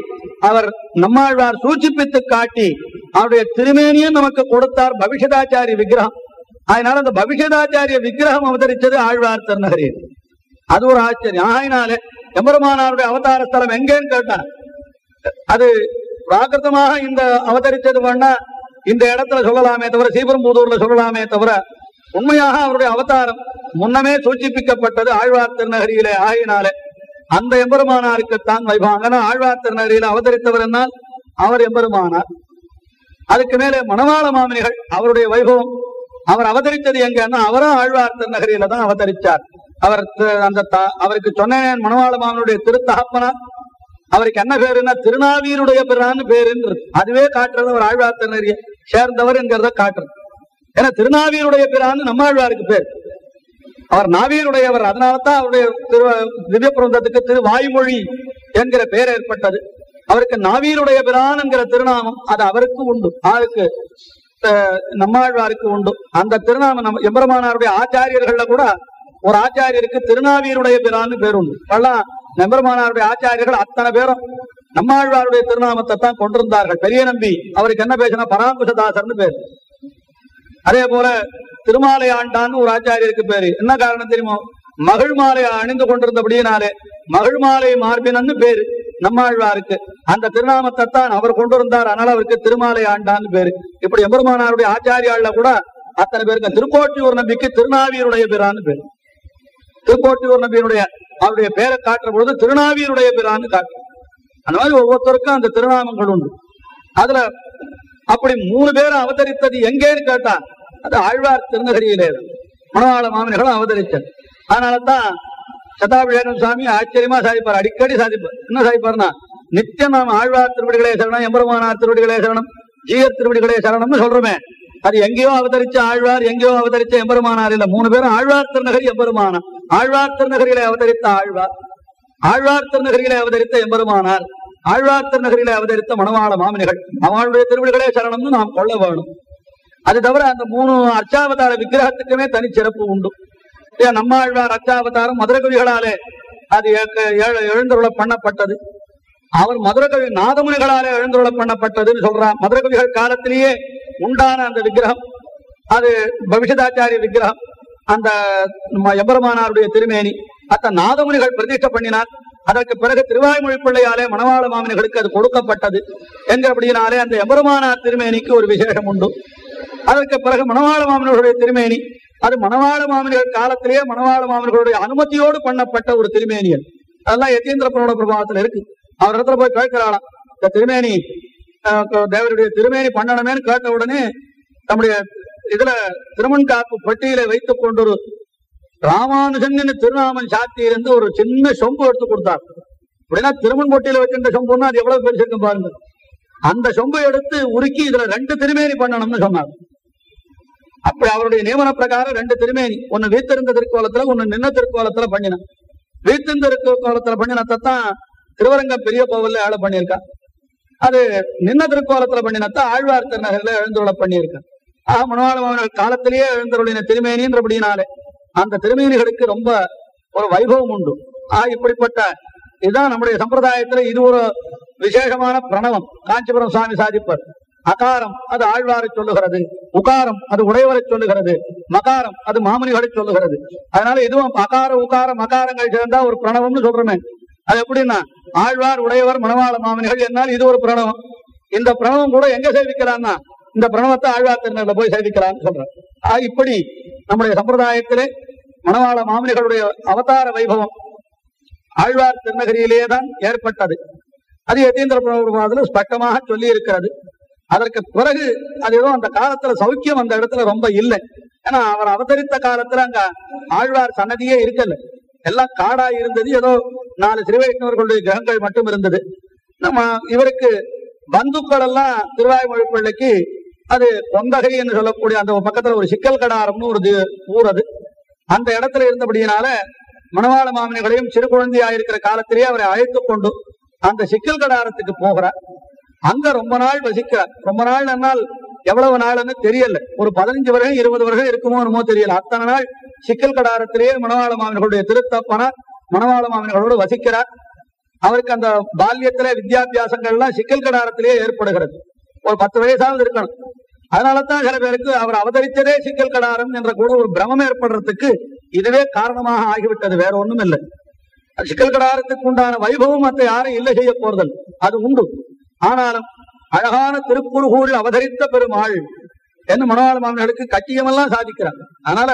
அவர் நம்மாழ்வார் சூச்சிப்பித்து காட்டி அவருடைய திருமேனியும் நமக்கு கொடுத்தார் பவிஷதாச்சாரிய விக்கிரகம். அதனால அந்த பவிஷதாச்சாரிய விக்கிரகம் அவதரிச்சது ஆழ்வார் திருநகரியில் அது ஒரு ஆச்சரியம். ஆயினாலே எம்பெருமானாருடைய அவதார ஸ்தலம் எங்கேன்னு கேட்டார் அது பிராகிருத்தமாக இந்த அவதரிச்சது பண்ணா இந்த இடத்துல சொல்லலாமே தவிர சீபெரும்புதூர்ல சொல்லலாமே தவிர உண்மையாக அவருடைய அவதாரம் முன்னமே சூச்சிப்பிக்கப்பட்டது ஆழ்வார் திருநகரியிலே ஆகினாலே அந்த எம்பெருமானாருக்குத்தான் வைபாங்கன ஆழ்வார் திருநகரியில் அவதரித்தவர் என்னால் அவர் எம்பெருமானார். அதுக்கு மேலே மணவாள மாமனிகள் அவருடைய வைபவம். அவர் அவதரித்தது எங்கன்னா அவரும் ஆழ்வார் திருநகரியில தான் அவதரித்தார் அவர் அந்த அவருக்கு சொன்னேன் மணவாள மாமனுடைய திருத்தகப்பனா. அவருக்கு என்ன பேருன்னா திருநாவீருடைய பிறான்னு பேருன்றது. அதுவே காட்டுறது அவர் ஆழ்வார் திருநகரிய சேர்ந்தவர் என்கிறத காட்டுறது. ஏன்னா திருநாவியருடைய பிறான்னு நம்மாழ்வாருக்கு பேர். அவர் நாவியருடையவர் அதனாலதான் அவருடைய திரு திவ்ய பிரபந்தத்துக்கு திரு வாய்மொழி என்கிற பெயர் ஏற்பட்டது. அவருக்கு நாவியருடைய பிரான் என்கிற திருநாமம் அது அவருக்கு உண்டு ஆளுக்கு நம்மாழ்வாருக்கு உண்டு. அந்த திருநாமம் நம்ம எம்பெருமானாருடைய ஆச்சாரியர்கள்ல கூட ஒரு ஆச்சாரியருக்கு திருநாவியருடைய பிரான்னு பேர் உண்டு. அதெல்லாம் எம்பெருமானாருடைய ஆச்சாரியர்கள் அத்தனை பேரும் நம்மாழ்வாருடைய திருநாமத்தை தான் கொண்டிருந்தார்கள். பெரிய நம்பி அவருக்கு என்ன பேசுனா பராங்குசதாசர்னு பேர். அதே போல திருமாலை ஆண்டான்னு ஒரு ஆச்சாரியருக்கு பேரு. என்ன காரணம் தெரியுமோ? மகள் மாலை அணிந்து கொண்டிருந்தபடியினாலே மகள் மாலை மார்பினன்னு பேரு. நம்மாழ்வாருக்கு. அந்த திருநாமத்தை தான் அவர் கொண்டிருந்தார். அதனால அவருக்கு திருமாலை ஆண்டான்னு பேரு. இப்படி எம்பெருமானாருடைய ஆச்சாரியாள்ல கூட அத்தனை பேருக்கு திருக்கோட்டியூர் நம்பிக்கு திருநாவியருடைய பிரான்னு பேரு. திருக்கோட்டியூர் நம்பியினுடைய அவருடைய பேரை காட்டுற பொழுது திருநாவியருடைய பிரான்னு காட்டு அந்த மாதிரி ஒவ்வொருத்தருக்கும் அந்த திருநாமங்கள் உண்டு. அதுல அப்படி மூணு பேரும் அவதரித்தது எங்கேன்னு கேட்டா அது ஆழ்வார் திருநகரியிலே மனவாள மணவாள மாமனிகளும் அவதரிச்சார் அதனாலதான் சதாபிஷேகம் சாமி ஆச்சரியமா சாதிப்பார். அடிக்கடி சாதிப்பார். என்ன சாதிப்பார்னா நித்தியம் நாம் ஆழ்வார் திருவடிகளே சரணம் எம்பெருமானார் திருவடிகளே சரணம் ஜீய திருவடிகளே சரணம்னு சொல்றோமே. அது எங்கேயோ அவதரிச்ச ஆழ்வார் எங்கேயோ அவதரிச்ச எம்பெருமானார் இல்ல. மூணு பேரும் ஆழ்வார் திருநகரி எம்பெருமானார். ஆழ்வார் திருநகரிகளை அவதரித்த ஆழ்வார் ஆழ்வார் திருநகரிகளை அவதரித்த எம்பெருமானார் ஆழ்வார் திருநகரிகளை அவதரித்த மணவாள மாமனிகள் அவளுடைய திருவிழிகளே சரணம்னு நாம் கொள்ள வேணும். அது தவிர அந்த மூணு அர்ச்சாவதார விக்கிரகத்துக்குமே தனிச்சிறப்பு உண்டு. நம்மாழ்வார் அர்ச்சாவதாரம் மதுரகவிகளாலே அது ஏ- எழுந்தருள பண்ணப்பட்டது. அவர் மதுரகவி நாதமுனிகளாலே எழுந்தருள பண்ணப்பட்டதுன்னு சொல்றார் மதுரகவிகள் காலத்திலேயே உண்டான அந்த விக்கிரகம் அது பவிஷதாச்சாரிய விக்கிரகம் அந்த எம்பருமானாருடைய எம்பெருமானாருடைய திருமேனி அத்த நாதமுனிகள் பிரதிஷ்ட பண்ணினார் அதற்கு பிறகு திருவாய்மொழி பிள்ளையாலே மணவாள மாமனிகளுக்கு அது கொடுக்கப்பட்டது என்கிறபடியினாலே அந்த எம்பெருமானார் திருமேனிக்கு ஒரு விசேஷம் உண்டு. அதற்கு பிறகு மணவாள மாமனர்களுடைய திருமேனி அது மணவாள மாமனிகள் காலத்திலேயே மணவாள மாமன்களுடைய அனுமதியோடு பண்ணப்பட்ட ஒரு திருமேனியல் அதெல்லாம் யதீந்திர புரோட பிரபாவத்துல இருக்கு. அவர் இடத்துல போய் கேட்கிறாளாம் இந்த திருமேனி தேவருடைய திருமேனி பண்ணணுமேனு கேட்ட உடனே நம்முடைய இதுல திருமண் காப்பு பெட்டியில வைத்துக் கொண்டொரு ராமானுஜன் திருநாமன் சாத்தி இருந்து ஒரு சின்ன சொம்பு எடுத்து கொடுத்தார். அப்படின்னா திருமண் பொட்டியில வைக்கின்ற சொம்புன்னா அது எவ்வளவு பெருசு இருக்கும் பாருங்க. அந்த சொம்பை எடுத்து உருக்கி இதுல ரெண்டு திருமேனி பண்ணணும்னு சொன்னார். அப்படி அவருடைய நியமன பிரகாரம் ரெண்டு திருமேனி. ஒன்னு வீத்திருந்த திருக்கோலத்துல ஒன்னு நின்ன திருக்கோலத்துல பண்ணினான். வீத்திருந்த திருக்கோலத்துல பண்ணினத்தான் திருவரங்க பெரிய கோவில்ல ஆள பண்ணியிருக்கா. அது நின்ன திருக்கோலத்துல பண்ணினத்த ஆழ்வார் திருநகர்ல எழுந்துள்ள பண்ணியிருக்கா. ஆக மனவாள காலத்திலேயே எழுந்தருளின திருமேனின்றபடினாலே அந்த திருமேனிகளுக்கு ரொம்ப ஒரு வைபவம் உண்டு. ஆ இப்படிப்பட்ட இதுதான் நம்முடைய சம்பிரதாயத்துல இது ஒரு விசேஷமான பிரணவம். காஞ்சிபுரம் சுவாமி சாதிப்பர் அகாரம் அது ஆழ்வாரை சொல்லுகிறது. உகாரம் அது உடையவரை சொல்லுகிறது. மகாரம் அது மாமுனிகளை சொல்லுகிறது. அதனால இதுவும் அகார உகார மகாரங்கள் சேர்ந்தா ஒரு பிரணவம்னு சொல்றமே. அது எப்படின்னா ஆழ்வார் உடையவர் மணவாள மாமனிகள் என்னால் இது ஒரு பிரணவம். இந்த பிரணவம் கூட எங்க சேவிக்கலாம்னா இந்த பிரணவத்தை ஆழ்வார் திருநர்ல போய் சேவிக்கலாம்னு சொல்றேன் இப்படி நம்முடைய சம்பிரதாயத்திலே மணவாள மாமனிகளுடைய அவதார வைபவம் ஆழ்வார் திருநகரியிலேயே தான் ஏற்பட்டது. அது யதீந்திர பிரபுபாதுல ஸ்பஷ்டமாக சொல்லி இருக்கிறது அதற்கு பிறகு அது ஏதோ அந்த காலத்துல சௌக்கியம் அந்த இடத்துல ரொம்ப இல்லை. ஏன்னா அவர் அவதரித்த காலத்துல அங்க ஆழ்வார் சன்னதியே இருக்கல. எல்லாம் காடா இருந்தது. ஏதோ நாலு திருவைஷ்ணவர்களுடைய கிரகங்கள் மட்டும் இருந்தது. நம்ம இவருக்கு பந்துக்கள் எல்லாம் திருவாய்மொழி பிள்ளைக்கு அது கொந்தகை என்று சொல்லக்கூடிய அந்த பக்கத்துல ஒரு சிக்கல் கடாரம்னு ஒரு ஊர் அது. அந்த இடத்துல இருந்தபடியினால மணவாள மாமனிகளையும் சிறு குழந்தையா இருக்கிற காலத்திலேயே அவரை அழைத்து கொண்டு அந்த சிக்கல் கடாரத்துக்கு போகிறார். அங்க ரொம்ப நாள் வசிக்கிறார். ரொம்ப நாள் என்னால் எவ்வளவு நாள்னு தெரியல. ஒரு பதினஞ்சு வருகம் இருபது வருகம் இருக்குமோ என்னமோ தெரியல. அத்தனை நாள் சிக்கல் கடாரத்திலேயே மணவாள மாமன்களுடைய திருத்தப்பனார் மணவாள மாமன்களோடு வசிக்கிறார். அவருக்கு அந்த பால்யத்திலே வித்யாபியாசங்கள்லாம் சிக்கல் கடாரத்திலேயே ஏற்படுகிறது. ஒரு பத்து வயசாவது இருக்கணும். அதனாலதான் சில பேருக்கு அவர் அவதரித்ததே சிக்கல் கடாரம் என்ற கூட ஒரு பிரமம் ஏற்படுறதுக்கு இதுவே காரணமாக ஆகிவிட்டது. வேற ஒண்ணும் இல்லை அது சிக்கல் கடாரத்துக்கு உண்டான வைபவம் மற்ற யாரும் இல்லை செய்ய போறதல் அது உண்டு. ஆனாலும் அழகான திருப்புருகூரில் அவதரித்த பெருமாள் என்று மனோகர மாமனிகளுக்கு கட்டியமெல்லாம் சாதிக்கிறாங்க. அதனால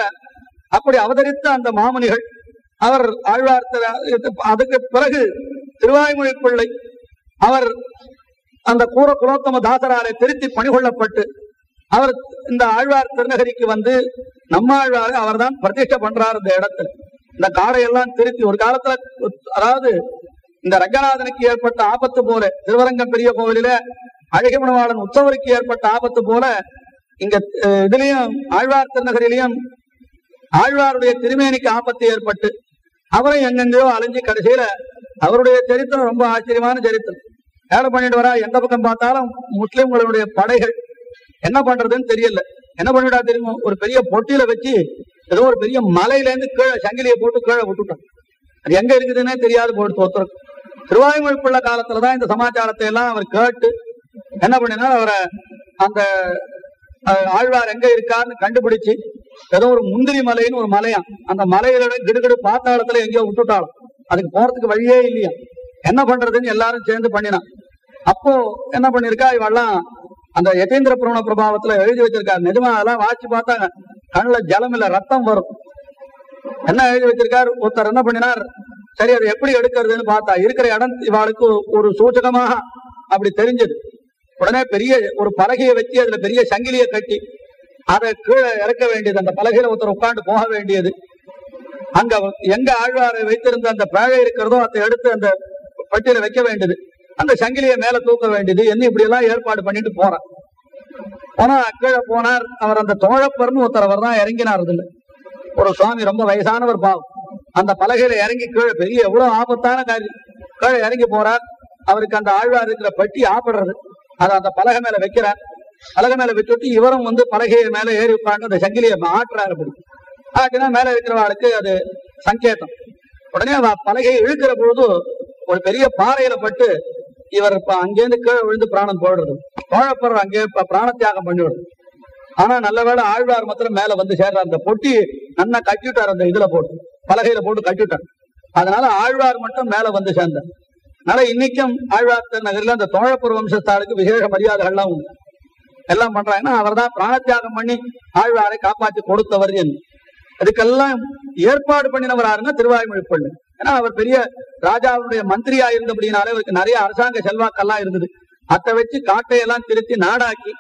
அப்படி அவதரித்த அந்த மாமுனிகள் அவர் ஆழ்வார் அதுக்கு பிறகு திருவாய்மொழி பிள்ளை அவர் அந்த கூற குலோத்தம தாசராரை திருத்தி பணிகொள்ளப்பட்டு அவர் இந்த ஆழ்வார் திருநகரிக்கு வந்து நம்மாழ்வாரை அவர்தான் பிரதிஷ்டை பண்றார் இந்த இடத்துல. இந்த காடையெல்லாம் திருத்தி ஒரு காலத்துல அதாவது இந்த ரங்கநாதனுக்கு ஏற்பட்ட ஆபத்து போல திருவரங்கம் பெரிய கோவிலில அழகிமணவாளன் உத்தவருக்கு ஏற்பட்ட ஆபத்து போல இங்க இதுலயும் ஆழ்வார் திருநகரிலையும் ஆழ்வாருடைய திருமேனிக்கு ஆபத்து ஏற்பட்டு அவரை எங்கெங்கயோ அலைஞ்சு கடைசியில அவருடைய சரித்திரம் ரொம்ப ஆச்சரியமான சரித்திரம். வேலை பண்ணிட்டு வரா எந்த பக்கம் பார்த்தாலும் முஸ்லிம்களுடைய படைகள். என்ன பண்றதுன்னு தெரியல. என்ன பண்ணிட்டா தெரியுமோ? ஒரு பெரிய பொட்டியில வச்சு ஏதோ ஒரு பெரிய மலையில இருந்து கீழே சங்கிலியை போட்டு கீழே விட்டுட்டோம் அது எங்க இருக்குதுன்னே தெரியாது போட்டு ஒருத்தருக்கு திருவாய்மொழி பிள்ளை காலத்துலதான் இந்த சமாச்சாரத்தை எல்லாம் அவர் கேட்டு என்ன பண்ணினார்? அவரை அந்த ஆழ்வார் எங்க இருக்காருன்னு கண்டுபிடிச்சு ஏதோ ஒரு முந்திரி மலைன்னு ஒரு மலையா அந்த மலையில கிடுகிடு பாத்தாளத்துல எங்கேயோ விட்டுட்டாலும் அதுக்கு போறதுக்கு வழியே இல்லையா? என்ன பண்றதுன்னு எல்லாரும் சேர்ந்து பண்ணினான் அப்போ என்ன பண்ணிருக்கா இவெல்லாம் அந்த யதேந்திர புராண பிரபாவத்துல எழுதி வச்சிருக்காரு. நிஜமா அதெல்லாம் வாட்சி பார்த்தா கண்ணுல ஜலம் இல்ல ரத்தம் வரும். என்ன எழுதி வச்சிருக்காரு? ஒருத்தர் என்ன பண்ணினார்? சரி அதை எப்படி எடுக்கிறதுன்னு பார்த்தா இருக்கிற இடம் இவாளுக்கு ஒரு சூச்சகமாக அப்படி தெரிஞ்சது. உடனே பெரிய ஒரு பலகையை வச்சு அதுல பெரிய சங்கிலியை கட்டி அதை கீழே இறக்க வேண்டியது அந்த பலகையில ஒருத்தர் உட்காந்து போக வேண்டியது. அங்க எங்க ஆழ்வாரை வைத்திருந்த அந்த பழகை இருக்கிறதோ அதை எடுத்து அந்த பட்டியல வைக்க வேண்டியது. அந்த சங்கிலியை மேல தூக்க வேண்டியது என்ன இப்படி எல்லாம் ஏற்பாடு பண்ணிட்டு போறான் போனா கீழே போனார் அவர் அந்த தோழப்பர்னு ஒருத்தர் அவர் தான் இறங்கினார் அதுல. ஒரு சுவாமி ரொம்ப வயசானவர் பாவம். அந்த பலகையில இறங்கி கீழே பெரிய எவ்வளவு ஆபத்தான காரியம். கீழே இறங்கி போறார். அவருக்கு அந்த ஆழ்வார் இருக்கிற பட்டி ஆப்படுறது அதை அந்த பலகை மேல வைக்கிறார். பலகை மேல வச்சுட்டு இவரும் வந்து பலகையை மேல ஏறி உட்காந்து அந்த சங்கிலியை ஆட்டுறாரு அப்படி. ஆட்டினா மேல இருக்கிறவாளுக்கு அது சங்கேதம். உடனே அவ பலகையை இழுக்கிற பொழுது ஒரு பெரிய பாறையில பட்டு இவர் இப்ப அங்கேருந்து கீழே விழுந்து பிராணம் போடுறது. தோழப்படுற அங்கே இப்ப பிராண தியாகம் பண்ணிவிடுது. ஆனா நல்ல வேலை ஆழ்வார் மாத்திரம் மேல வந்து சேர்றார். அந்த பொட்டி நன்னா கட்டிவிட்டார் அந்த இதுல போட்டு. பலகையில போட்டு கட்டிவிட்டார். அதனால ஆழ்வார் மட்டும் மேல வந்து சேர்ந்தார். அதனால இன்னைக்கும் ஆழ்வார் நகரில் அந்த தோழப்பூர் வம்சத்தாருக்கு விசேஷ மரியாதைகள்லாம் உண்டு. எல்லாம் பண்றாங்கன்னா அவர் தான் பிராணத்தியாகம் பண்ணி ஆழ்வாரை காப்பாற்றி கொடுத்தவர் என்று. அதுக்கெல்லாம் ஏற்பாடு பண்ணினவராருன்னா திருவாய்மொழி பள்ளி. ஏன்னா அவர் பெரிய ராஜாவுடைய மந்திரியா இருந்தபடினாலே அவருக்கு நிறைய அரசாங்க செல்வாக்கெல்லாம் இருந்தது. அதை வச்சு காட்டையெல்லாம் திருத்தி நாடாக்கி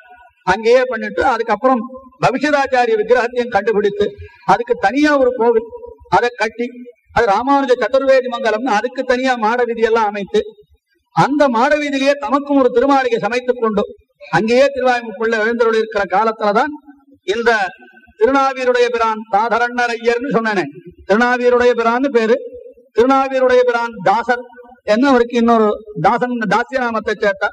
அங்கேயே பண்ணிட்டு அதுக்கப்புறம் பவிஷ்யதாச்சாரிய விக்கிரகத்தையும் கண்டுபிடித்து அதுக்கு தனியா ஒரு கோவில் அதை கட்டி அது ராமானுஜ சதுர்வேதி மங்கலம்னு அதுக்கு தனியா மாட வீதியெல்லாம் அமைத்து அந்த மாட வீதியிலேயே தமக்கும் ஒரு திருமாளிகை சமைத்துக் கொண்டு அங்கேயே திருவாய்முக்குள்ள எழுந்தருள் இருக்கிற காலத்துலதான் இந்த திருநாவீருடைய பிரான் தாதரண்ணர் ஐயர்னு சொன்னேனே. திருநாவீருடைய பிரான்னு பேரு. திருநாவீருடைய பிரான் தாசர் என்ன அவருக்கு இன்னொரு தாசன் தாசிய நாமத்தை சேர்த்தா.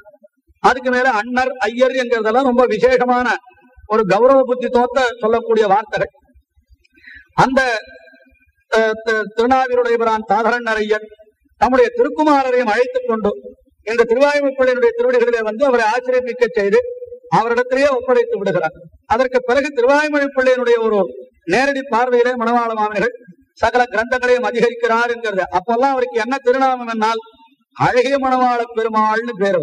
அதுக்கு மேல அண்ணர் ஐயர் என்கிறதெல்லாம் ரொம்ப விசேஷமான ஒரு கௌரவ புத்தி தோத்த சொல்லக்கூடிய வார்த்தைகள். அந்த அஹ், தி- திருநாவீருடைய பிரான் திருக்குமாரரையும் அழைத்துக் கொண்டு இந்த திருவாயுமைப்பிள்ளையினுடைய திருவடிகளிலே வந்து அவரை ஆச்சரியமிக்க செய்து அவரிடத்திலேயே ஒப்படைத்து விடுகிறார். அதற்கு பிறகு திருவாய்மொழி பிள்ளையினுடைய ஒரு நேரடி பார்வையிலே மணவாள மாமனிகள் சகல கிரந்தங்களையும் அதிகரிக்கிறார் என்கிறது. அப்பெல்லாம் அவருக்கு என்ன திருநாமம் என்னால்? அழகிய மணவாள பெருமாள்னு பேர்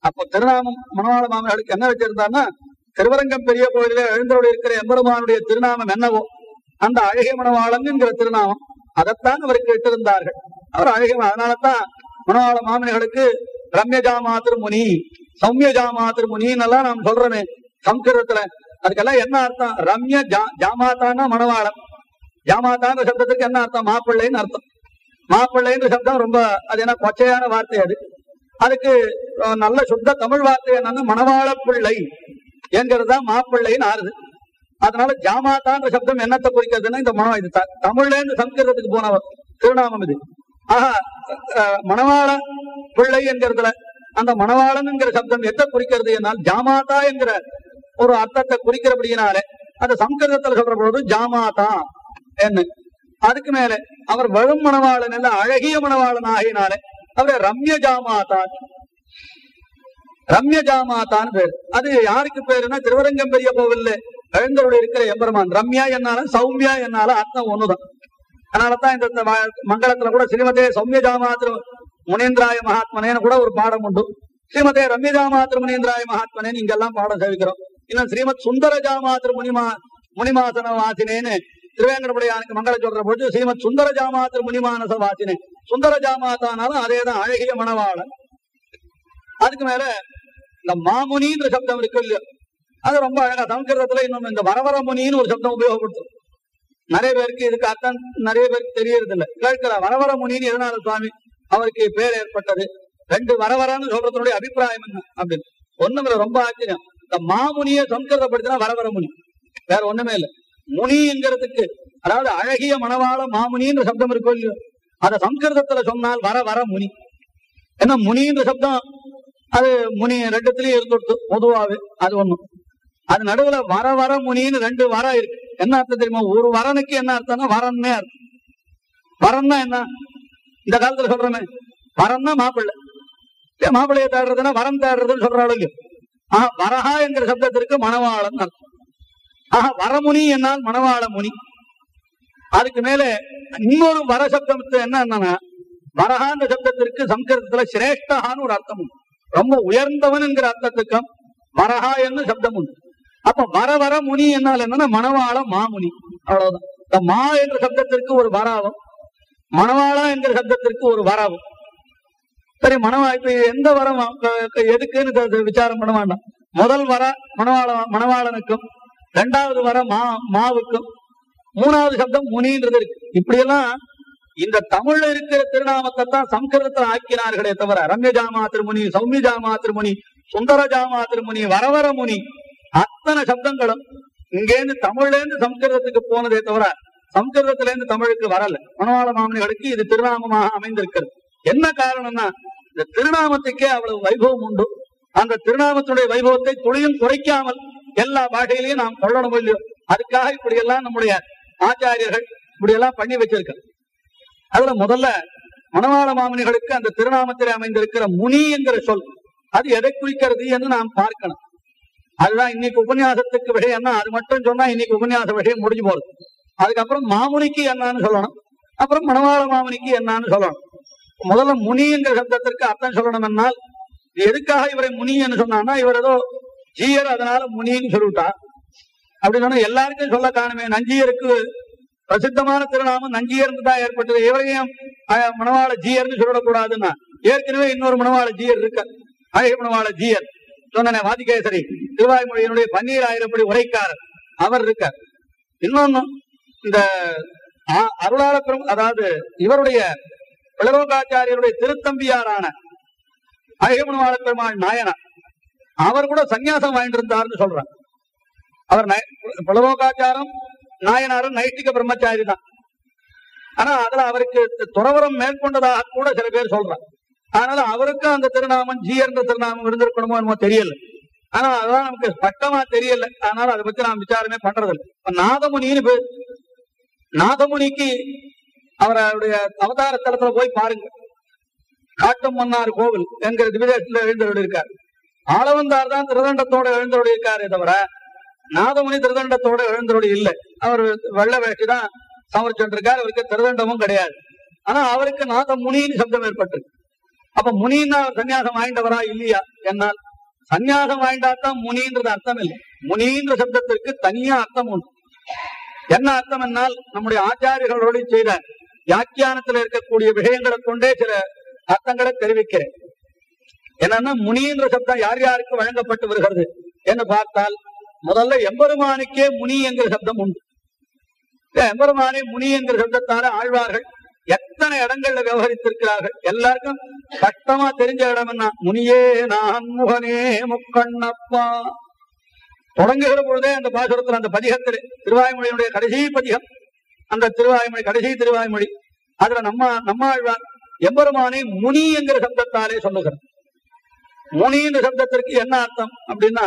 அப்ப திருநாமம் மணவாள மாமனிகளுக்கு என்ன வச்சிருந்தார்னா திருவரங்கம் பெரிய கோயிலே எழுந்தரோடு இருக்கிற எம்பெருமானுடைய திருநாமம் என்னவோ அந்த அழகிய மணவாளன் என்கிற திருநாமம் அதைத்தான் அவர் கேட்டிருந்தார்கள் அவர் அழகை அதனாலதான் மணவாள மாமனிகளுக்கு ரம்யஜா மாத்திரு முனி சௌமியஜா மாத்திருமுனின்னு எல்லாம் நாம் சொல்றோமே சம்ஸ்கிருதத்துல. அதுக்கெல்லாம் என்ன அர்த்தம்? ரம்ய ஜா ஜாமாத்தான்னா மணவாளம் ஜாமாத்தான்ற சப்தத்துக்கு என்ன அர்த்தம்? மாப்பிள்ளைன்னு அர்த்தம். மாப்பிள்ளைன்ற சப்தம் ரொம்ப அது என்ன கொச்சையான வார்த்தை அது. அதுக்கு நல்ல சுத்த தமிழ் வார்த்தை என்னன்னா மணவாள பிள்ளை என்கிறது தான் மாப்பிள்ளைன்னு ஆறுது. அதனால ஜாமாதான்ற சப்தம் என்னத்தை குறிக்கிறதுன்னா இந்த மனம் இது தமிழ்ல இருந்து சம்ஸ்கிருதத்துக்கு போன திருநாமம் இது. ஆஹா மணவாள பிள்ளை என்கிறதுல அந்த மணவாளன்ங்கிற சப்தம் எத்த குறிக்கிறது என்னால் ஜாமாதா என்கிற ஒரு அர்த்தத்தை குறிக்கிறபடியினாலே அந்த சம்ஸ்கிருதத்துல சொல்ற பொழுது ஜாமாதா என்ன அதுக்கு மேல அவர் வழும் மணவாளன் அல்ல அழகிய மணவாளன் ஆகினாலே அவரை ரம்ய ஜாமாதா ரம்ய ஜாமாதான்னு பேர். அது யாருக்கு பேருன்னா திருவரங்கம் பெரிய கோவில்ல எழுந்தருள் இருக்கிற எம்பெருமான் ரம்யா என்னாலும் சௌமியா என்னாலும் அர்த்தம் ஒண்ணுதான். அதனாலதான் இந்த இந்த மங்களத்துல கூட ஸ்ரீமதே சௌமிய ஜாமாத்திர முனீந்திராய மகாத்மனேன்னு கூட ஒரு பாடம் உண்டு. ஸ்ரீமதே ரம்ய ஜாமாத்திரு முனீந்திராய மகாத்மனேன்னு இங்கெல்லாம் பாடம் சேவிக்கிறோம். இன்னும் ஸ்ரீமத் சுந்தர ஜாமாத்திரு முனிமா முனிமாசன வாசினேன்னு திருவேங்கடமுடையானுக்கு மங்கள சொல்ற பொழுது ஸ்ரீமத் சுந்தர ஜாமாத்திர முனிமானச வாசினே சுந்தர ஜாமாத்தானாலும் அதேதான் அழகிய மணவாளன். அதுக்கு மேல இந்த மாமுனின்ற சப்தம் இருக்கு இல்லையோ? அது ரொம்ப அழகா சமஸ்கிருதத்துல இன்னும் இந்த வரவர முனின்னு ஒரு சப்தம் உபயோகப்படுத்தும். நிறைய பேருக்கு இதுக்கு அர்த்தம் நிறைய பேருக்கு தெரியறது இல்ல கேட்கிற வரவர முனின்னு எதனால சுவாமி? அவருக்கு பேர் ஏற்பட்டது. ரெண்டு வரவரன்னு சொல்றதுனுடைய அபிப்பிராயம் என்ன அப்படின்னு. ஒண்ணுமில்ல ரொம்ப ஆச்சரியம். இந்த மாமுனியை சம்ஸ்கிருதப்படுத்தினா வரவர முனி வேற ஒண்ணுமே இல்ல. முனிங்கிறதுக்கு அதாவது அழகிய மணவாள மாமுனின்ற சப்தம் இருக்கோ இல்லையோ அத சம்ஸ்கிருதத்துல சொன்னால் வர வர முனி ஏன்னா முனின்ற சப்தம்? அது முனி ரெண்டுத்திலயும் இருந்துட்டு பொதுவாவே அது ஒண்ணும். அது நடுவுல வர வர முனின்னு ரெண்டு வரம் இருக்கு. என்ன அர்த்தம் தெரியுமா? ஒரு வரனுக்கு என்ன அர்த்தம்னா வரன்னே அர்த்தம். வரம்னா என்ன? இந்த காலத்துல சொல்றமே வரம்னா மாப்பிள்ளை. இல்ல மாப்பிள்ளைய தேடுறதுன்னா வரம் தேடுறதுன்னு சொல்றாள் இல்லையோ ஆஹா வரஹா என்கிற சப்தத்திற்கு மணவாளன் அர்த்தம். ஆஹா வரமுனி என்னால் மணவாள முனி. அதுக்கு மேல இன்னொரு வர சப்தம் என்ன என்னன்னா வரஹான்ற சப்தத்திற்கு சம்ஸ்கிருதத்துல சிரேஷ்டஹான்னு ஒரு அர்த்தம் உண்டு. ரொம்ப உயர்ந்தவன் என்கிற அர்த்தத்துக்கும் வரஹா என்று சப்தம் உண்டு. அப்ப வர வர முனி என்னால் என்னன்னா மணவாள மாமுனி. அவ்வளவுதான். இந்த மா என்ற சப்தத்திற்கு ஒரு வராவம் மணவாளா என்கிற சப்தத்திற்கு ஒரு வராவம். சரி மணவா இப்ப எந்த வரம் எதுக்குன்னு விசாரம் பண்ண வேண்டாம். முதல் வர மணவாள மணவாளனுக்கும் இரண்டாவது வர மா மாவுக்கும் மூணாவது சப்தம் முனின்றது இருக்கு. இப்படியெல்லாம் இந்த தமிழ்ல இருக்கிற திருநாமத்தை தான் சம்ஸ்கிருதத்துல ஆக்கினார்களே தவிர ரம்யஜாமா திருமுனி சௌமியஜாமா திருமுனி சுந்தரஜாமா திருமுனி வரவர முனி அத்தனை சப்தங்களும் இங்கேருந்து தமிழ்ல இருந்து சம்ஸ்கிருதத்துக்கு போனதே தவிர சம்ஸ்கிருதத்துல இருந்து தமிழுக்கு வரல. மணவாள மாமனிகளுக்கு இது திருநாமமாக அமைந்திருக்கிறது. என்ன காரணம்னா இந்த திருநாமத்துக்கே அவ்வளவு வைபவம் உண்டு. அந்த திருநாமத்துடைய வைபவத்தை துளியும் குறைக்காமல் எல்லா பாஷையிலையும் நாம் சொல்லணும் இல்லையோ? அதுக்காக இப்படி எல்லாம் நம்முடைய ஆச்சாரியர்கள் இப்படி எல்லாம் பண்ணி வச்சிருக்க அதுல முதல்ல மணவாள மாமனிகளுக்கு அந்த திருநாமத்திலே அமைந்திருக்கிற முனி என்கிற சொல் அது எதை குறிக்கிறது என்று நாம் பார்க்கணும். அதுதான் இன்னைக்கு உபன்யாசத்துக்கு விஷயம்னா அது மட்டும் சொன்னா இன்னைக்கு உபன்யாச விஷயம் முடிஞ்சு போறது அதுக்கப்புறம் மாமுனிக்கு என்னன்னு சொல்லணும். அப்புறம் மணவாள மாமுனிக்கு என்னன்னு சொல்லணும். முதல்ல முனி என்ற சப்தத்திற்கு அர்த்தம் சொல்லணும் என்னால். எதுக்காக இவரை முனி என்று சொன்னான்னா இவர் ஏதோ ஜீயர் அதனால முனின்னு சொல்லிவிட்டா. அப்படி சொன்னா எல்லாருக்கும் சொல்ல காணுமே நஞ்சியருக்கு பிரசித்தமான திருநாமம் நஞ்சியர்ந்து தான் ஏற்பட்டது. இவரையும் மணவாள ஜீயர்னு சொல்லக்கூடாதுன்னா. ஏற்கனவே இன்னொரு மணவாள ஜீயர் இருக்க. அழகிய மணவாள ஜீயர். சொன்னனே வாதிகேசரி திருவாய்மொழியினுடைய பன்னீர் ஆயிரப்படி உரைக்காரர். அவர் இருக்கார். இன்னொன்னு இந்த ஆ- அருளாள பெரும் அதாவது இவருடைய பிளரோகாச்சாரியருடைய திருத்தம்பியாரான அழகமனவாள பெருமாள் நாயனார் அவர் கூட சந்நியாசம் வாங்கிட்டு இருந்தார்னு சொல்றார் அவர் பிளரோகாச்சாரம் நாயனாரும் நைட்டிக பிரம்மச்சாரி தான் ஆனா அதுல அவருக்கு துறவரம் மேற்கொண்டதாக கூட சில பேர் சொல்றாங்க. அதனால அவருக்கும் அந்த திருநாமம் ஜி என்ற திருநாமம் இருந்திருக்கணுமோ என்னமோ தெரியல. ஆனா அதான் நமக்கு ஸ்பஷ்டமா தெரியல. அதனால அதை பத்தி நாம் விசாரமே பண்றதில்லை. இப்ப நாதமுனின்னு பேர். நாதமுனிக்கு அவருடைய அவதார தளத்துல போய் பாருங்க. காட்டம் மன்னார் கோவில். என்கிற திவிதேசத்துல எழுந்தருள் இருக்கார். ஆளவந்தார் தான் திருதண்டத்தோட எழுந்தருடைய இருக்காரே தவிர நாதமுனி திருதண்டத்தோட எழுந்தருடைய இல்லை. அவர் வெள்ள வேட்டி தான் சமர்ச்சிருக்கார் அவருக்கு திருதண்டமும் கிடையாது. ஆனா அவருக்கு நாதமுனின்னு சப்தம் ஏற்பட்டிருக்கு. அப்ப முனின்னா அவர் சன்னியாசம் வாங்கிட்டவரா இல்லையா? என்னால் சந்நியாசம் வாய்ந்தாத்தான் முனின்றது அர்த்தம் இல்லை முனின்ற சப்தத்திற்கு தனியா அர்த்தம் உண்டு. என்ன அர்த்தம் என்னால் நம்முடைய ஆச்சாரியர்களோடு செய்த வியாக்கியானத்தில் இருக்கக்கூடிய விஷயங்களை கொண்டே சில அர்த்தங்களை தெரிவிக்கிறேன். என்னன்னா முனின்ற சப்தம் யார் யாருக்கு வழங்கப்பட்டு வருகிறது என்று பார்த்தால் முதல்ல எம்பெருமானுக்கே முனி என்கிற சப்தம் உண்டு. எம்பெருமானே முனி என்கிற சப்தத்தால ஆழ்வார்கள் எத்தனை இடங்கள்ல விவகரித்திருக்கிறார்கள் எல்லாருக்கும் கஷ்டமா தெரிஞ்ச இடம் என்ன? முனியே நான் முகனே முக்கண்ணப்பா. தொடங்குகிற பொழுதே அந்த பாசுரத்தில் அந்த பதிகத்தில் திருவாய்மொழியினுடைய கடைசி பதிகம். அந்த திருவாய்மொழி கடைசி திருவாய்மொழி. அதுல நம்ம நம்மாழ்வார் எம்பெருமானை முனி என்கிற சப்தத்தாலே சொல்லுகிறார். முனி என்ற சப்தத்திற்கு என்ன அர்த்தம் அப்படின்னா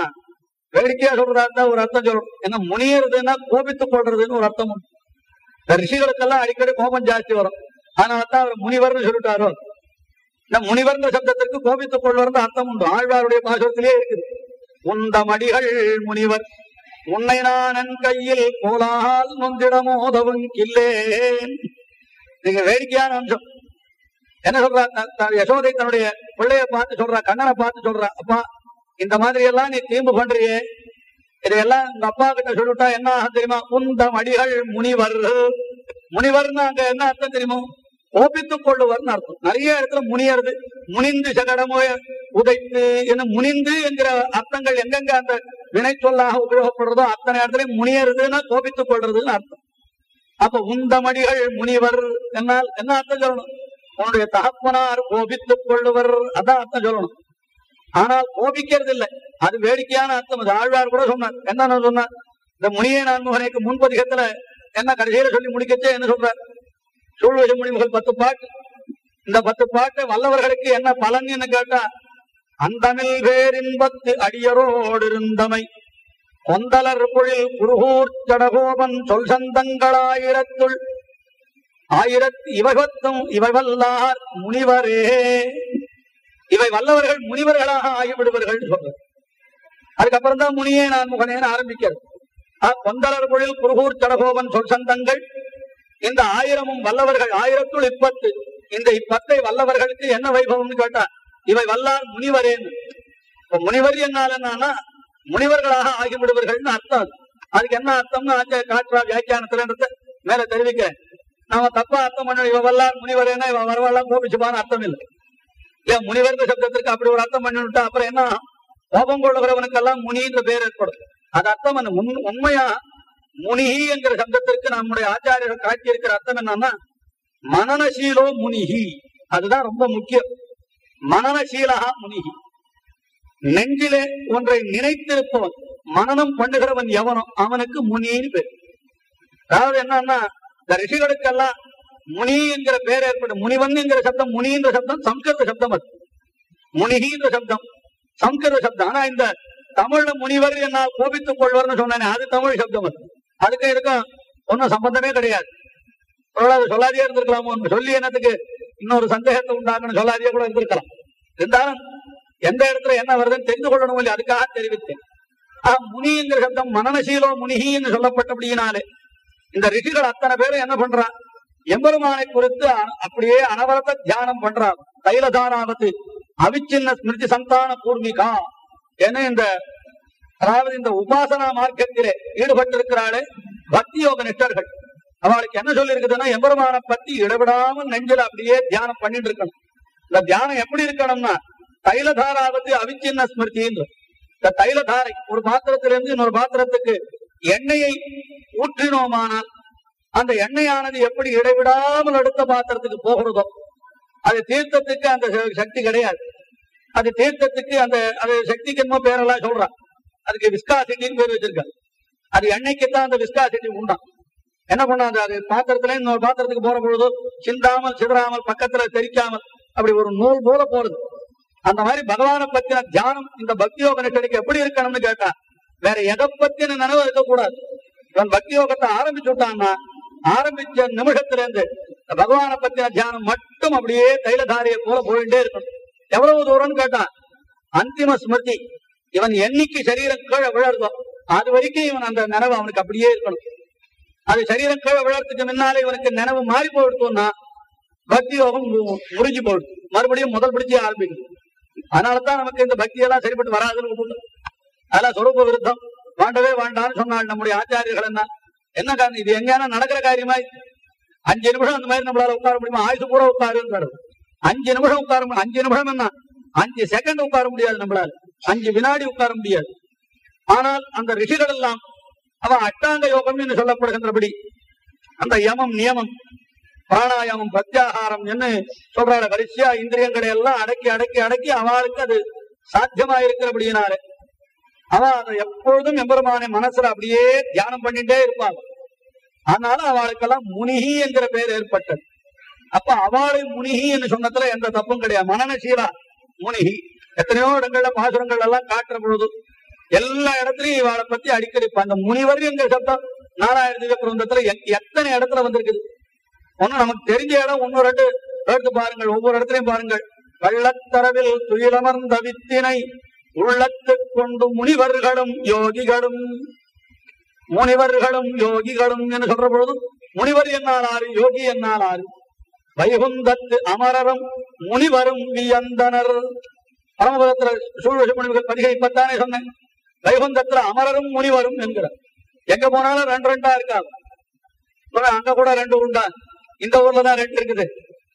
வேடிக்கையா சொல்றதா இருந்தா ஒரு அர்த்தம் சொல்லணும் ஏன்னா முனியறதுன்னா கோபித்துக் கொள்றதுன்னு ஒரு அர்த்தம் உண்டு. ரிஷிகளுக்கெல்லாம் அடிக்கடி கோபம் ஜாஸ்தி வரும். அதனாலதான் அவர் முனிவர்னு சொல்லிட்டாரோ? இந்த முனிவர்ந்த சப்தத்திற்கு கோபித்துக் கொள்வர்ந்த அர்த்தம் உண்டு. ஆழ்வாருடைய பாசுரத்திலே இருக்குது. உந்த மடிகள் முனிவர் உன்னை நான் கையில் கோலால் நொந்திடமோதவும் கில்லேன் நீங்க வேடிக்கையான அம்சம். என்ன சொல்றா? யசோதை தன்னுடைய பிள்ளைய பார்த்து சொல்றா கண்ணனை பார்த்து சொல்றா அப்பா இந்த மாதிரி எல்லாம் நீ தீம்பு பண்றியே. இதையெல்லாம் உங்க அப்பா கிட்ட சொல்லிட்டா என்ன தெரியுமா? உந்த மடிகள் முனிவர். முனிவர்னு அங்க என்ன அர்த்தம் தெரியுமோ? கோபித்துக் கொள்ளுவர்னு அர்த்தம். நிறைய இடத்துல முனியறது முனிந்து சகடமோய உதைத்து என்ன முனிந்து என்கிற அர்த்தங்கள் எங்கெங்க அந்த வினை சொல்லாக உபயோகப்படுறதோ அத்தனை இடத்துல முனியறதுன்னா கோபித்துக் கொள்றதுன்னு அர்த்தம். அப்ப உந்தமடிகள் முனிவர் என்னால் என்ன அர்த்தம் சொல்லணும்? உன்னுடைய தகப்பனார் கோபித்துக் கொள்ளுவர் அதான் அர்த்தம் சொல்லணும். ஆனால் கோபிக்கிறது இல்லை அது வேடிக்கையான அர்த்தம். அது ஆழ்வார் கூட சொன்னார். என்ன சொன்னார்? இந்த முனிய நான்முகனைக்கு முன்பதிகத்துல என்ன கடைசியில சொல்லி முடிக்கச்சே என்ன சொல்றார்? சூழ்வழி முனிமுகல் பத்து பாட்டு. இந்த பத்து பாட்டு வல்லவர்களுக்கு என்ன பலன் என்று கேட்டா அந்தமில் வேரின்பத்து அடியரோடு இருந்தமை. கொந்தலர் பொழில் குருகூர் ஜடகோபன் சொல் சந்தங்களாயிரத்துள் ஆயிரத்து இவகத்தும் இவை வல்லார் முனிவரே. இவை வல்லவர்கள் முனிவர்களாக ஆகிவிடுவர்கள் சொல்றார் அதுக்கப்புறம் தான் முனியே நான் முகனேன்னு ஆரம்பிக்கிறது. ஆ, கொந்தலர் பொழில் குருகூர் ஜடகோபன் சொல் சந்தங்கள் இந்த ஆயிரமும் வல்லவர்கள் ஆயிரத்துள் இப்பத்து. இந்த இப்பத்தை வல்லவர்களுக்கு என்ன வைபவம்னு கேட்டா இவை வல்லார் முனிவரேன். முனிவர் என்னால் என்னன்னா முனிவர்களாக ஆகிவிடுவார்கள்னு அர்த்தம். அதுக்கு என்ன அர்த்தம்னு ஆச்சாரிய காற்றா வியாக்கியானத்துல மேல தெரிவிக்கிறேன் நாம தப்பா அர்த்தம் பண்ண இவ வல்லார் முனிவரேனா இவ வரவாலாம் கோபிச்சுப்பான்னு அர்த்தம் இல்லை இல்ல முனிவர் சப்தத்திற்கு அப்படி ஒரு அர்த்தம் பண்ணிவிட்டா அப்புறம் என்ன? கோபம் கொள்ளுகிறவனுக்கெல்லாம் முனின்ற பேர் ஏற்படும். அது அர்த்தம் உண்- உண்மையா முனிஹி என்கிற சப்தத்திற்கு நம்முடைய ஆச்சாரியர்கள் காட்டியிருக்கிற அர்த்தம் என்னன்னா மனநசீலோ முனிஹி அதுதான் ரொம்ப முக்கியம். மனநசீலகா முனிஹி நெஞ்சிலே ஒன்றை நினைத்திருப்பவன் மனநம் பண்ணுகிறவன் எவனோ அவனுக்கு முனின்னு பேர். அதாவது என்னன்னா இந்த ரிஷிகளுக்கெல்லாம் முனி என்கிற பேர் ஏற்பட்டு முனிவன் என்கிற சப்தம் முனி என்ற சப்தம் சம்ஸ்கிருத சப்தம் அது. முனிகி என்ற சப்தம் சம்ஸ்கிருத சப்தம். ஆனா இந்த தமிழ்ல முனிவர் என்ன கோபித்துக் கொள்வர்னு சொன்னானே அது தமிழ் சப்தம் அது. அதுக்கு இருக்கும் ஒன்றும் சம்பந்தமே கிடையாது. பிரகலாத சொல்லாதியா சொல்லாதியே இருந்திருக்கலாமோ சொல்லி என்னத்துக்கு இன்னொரு சந்தேகத்தை உண்டாக்குன்னு சொல்லாதியே கூட இருந்திருக்கலாம். இருந்தாலும் எந்த இடத்துல என்ன வருதுன்னு தெரிந்து கொள்ளணும் இல்லையா அதுக்காக தெரிவித்தேன். ஆஹ் முனிங்கிற சப்தம் மனநசீலோ முனிகி என்று சொல்லப்பட்டபடியினாலே இந்த ரிஷிகள் அத்தனை பேரும் என்ன பண்றா? எம்பெருமானை குறித்து அ- அப்படியே அனவரத தியானம் பண்றா. தைலதாராவத்து அவிச்சின்ன ஸ்மிருதி சந்தான பூர்மிகா என இந்த அதாவது இந்த உபாசனா மார்க்கத்திலே ஈடுபட்டிருக்கிறாளே பக்தி யோக நிஷ்டர்கள் அவளுக்கு என்ன சொல்லி இருக்குதுன்னா எம்பெருமானை பத்தி இடைவிடாமல் நெஞ்சில அப்படியே தியானம் பண்ணிட்டு இருக்கணும். இந்த தியானம் எப்படி இருக்கணும்னா தைலதாராவது அவிச்சின்ன ஸ்மிருதின்னு இந்த தைலதாரை ஒரு பாத்திரத்திலிருந்து இன்னொரு பாத்திரத்துக்கு எண்ணெயை ஊற்றினோமானால் அந்த எண்ணெயானது எப்படி இடைவிடாமல் அடுத்த பாத்திரத்துக்கு போகிறதோ அது தீர்த்தத்துக்கு அந்த சக்தி கிடையாது. அது தீர்த்தத்துக்கு அந்த அது சக்திக்கு என்னமோ பேரெல்லாம் சொல்றான். அதுக்கு விஸ்காசிட்டின்னு பேர் வச்சிருக்காரு. அது எண்ணெய்க்குத்தான் அந்த அந்த விஸ்காசிட்டி உண்டா என்ன பண்ணாது அது பாத்திரத்துல இன்னொரு பாத்திரத்துக்கு போற பொழுது சிந்தாமல் சிதறாமல் பக்கத்துல தெரிக்காமல் அப்படி ஒரு நூல் போல போறது அந்த மாதிரி பகவானை பத்தின தியானம் இந்த பக்தி யோக நிஷ்டனுக்கு எப்படி இருக்கணும்னு கேட்டா வேற எதை பத்தின நினைவு இருக்கக்கூடாது. இவன் பக்தி யோகத்தை ஆரம்பிச்சு விட்டான்னா ஆரம்பிச்ச நிமிஷத்துல இருந்து பகவானை பத்தின தியானம் மட்டும் அப்படியே தைலதாரியை போல போயிட்டே இருக்கணும். எவ்வளவு தூரம்னு கேட்டா அந்திம ஸ்மிருதி இவன் என்னைக்கு சரீரம் கீழே விழறதோ அது வரைக்கும் இவன் அந்த நினைவு அவனுக்கு அப்படியே இருக்கணும். அது சரீரம் கீழே விழறதுக்கு முன்னாலே இவனுக்கு நினைவு மாறி போயிடுத்தோம்னா பக்தி யோகம் முறிஞ்சு போயிடும். மறுபடியும் முதல் பிடிச்சி ஆரம்பிக்கும். அதனாலதான் நமக்கு இந்த பக்தியெல்லாம் சரிப்பட்டு வராதுன்னு போட்டு அதெல்லாம் சொரூப விருத்தம். வாண்டவே வேண்டாம்னு சொன்னாள் நம்முடைய ஆச்சாரியர்கள் என்ன என்ன காரணம்? இது எங்கேயான நடக்கிற காரியமா? அஞ்சு நிமிஷம் அந்த மாதிரி நம்மளால உட்கார முடியுமா? ஆயுசு பூரா உட்காருன்னு அஞ்சு நிமிஷம் உட்கார அஞ்சு நிமிஷம் என்ன? அஞ்சு செகண்ட் உட்கார முடியாது நம்மளால. அஞ்சு வினாடி உட்கார முடியாது. ஆனால் அந்த ரிஷிகள் எல்லாம் அவன் அட்டாங்க யோகம் என்று சொல்லப்படுகின்றபடி அந்த யமம் நியமம் பிராணாயாமம் பிரத்யாகாரம் என்ன சொல்றாரு. வரிசையா இந்திரியங்களை எல்லாம் அடக்கி அடக்கி அடக்கி அவளுக்கு அது சாத்தியமா இருக்கிறபடியினாரு அவ அதை எப்பொழுதும் எம்பெருமான மனசுல அப்படியே தியானம் பண்ணிட்டே இருப்பான் அதனால அவளுக்கெல்லாம் முனிகி என்கிற பெயர் ஏற்பட்டது. அப்ப அவளை முனிகி என்று சொன்னதுல எந்த தப்பும் கிடையாது. மனநசீலா முனிகி எத்தனையோ இடங்கள்ல பாசுரங்கள் எல்லாம் காட்டுற பொழுது எல்லா இடத்துலயும் இவளை பத்தி அடிக்கடி அந்த முனிவர் என்கிற சப்தம் நாலாயிரத்தி திவ்ய பிரபந்தத்துல எத்தனை இடத்துல வந்திருக்குது? ஒண்ணு நமக்கு தெரிஞ்ச இடம் ஒன்னு ரெண்டு. எடுத்து பாருங்கள் ஒவ்வொரு இடத்துலயும் பாருங்கள். கள்ளத்தரவில் துயிலமர்ந்த வித்தினை உள்ளத்து கொண்டு முனிவர்களும் யோகிகளும். முனிவர்களும் யோகிகளும் என்று சொல்ற பொழுது முனிவர் என்னால் ஆறு யோகி என்னால் ஆறு. வைகுந்தத்து அமரரும் முனிவரும் வியந்தனர். பரமபதத்துல சூழ்வசி முடிவுகள் பதிகை இப்பத்தானே சொன்னேன். வைகுந்தத்துல அமரரும் முனிவரும் என்கிறார். எங்க போனாலும் ரெண்டு ரெண்டா இருக்காது அங்க கூட ரெண்டு உண்டா? இந்த ஊர்ல தான் ரெண்டு இருக்குது.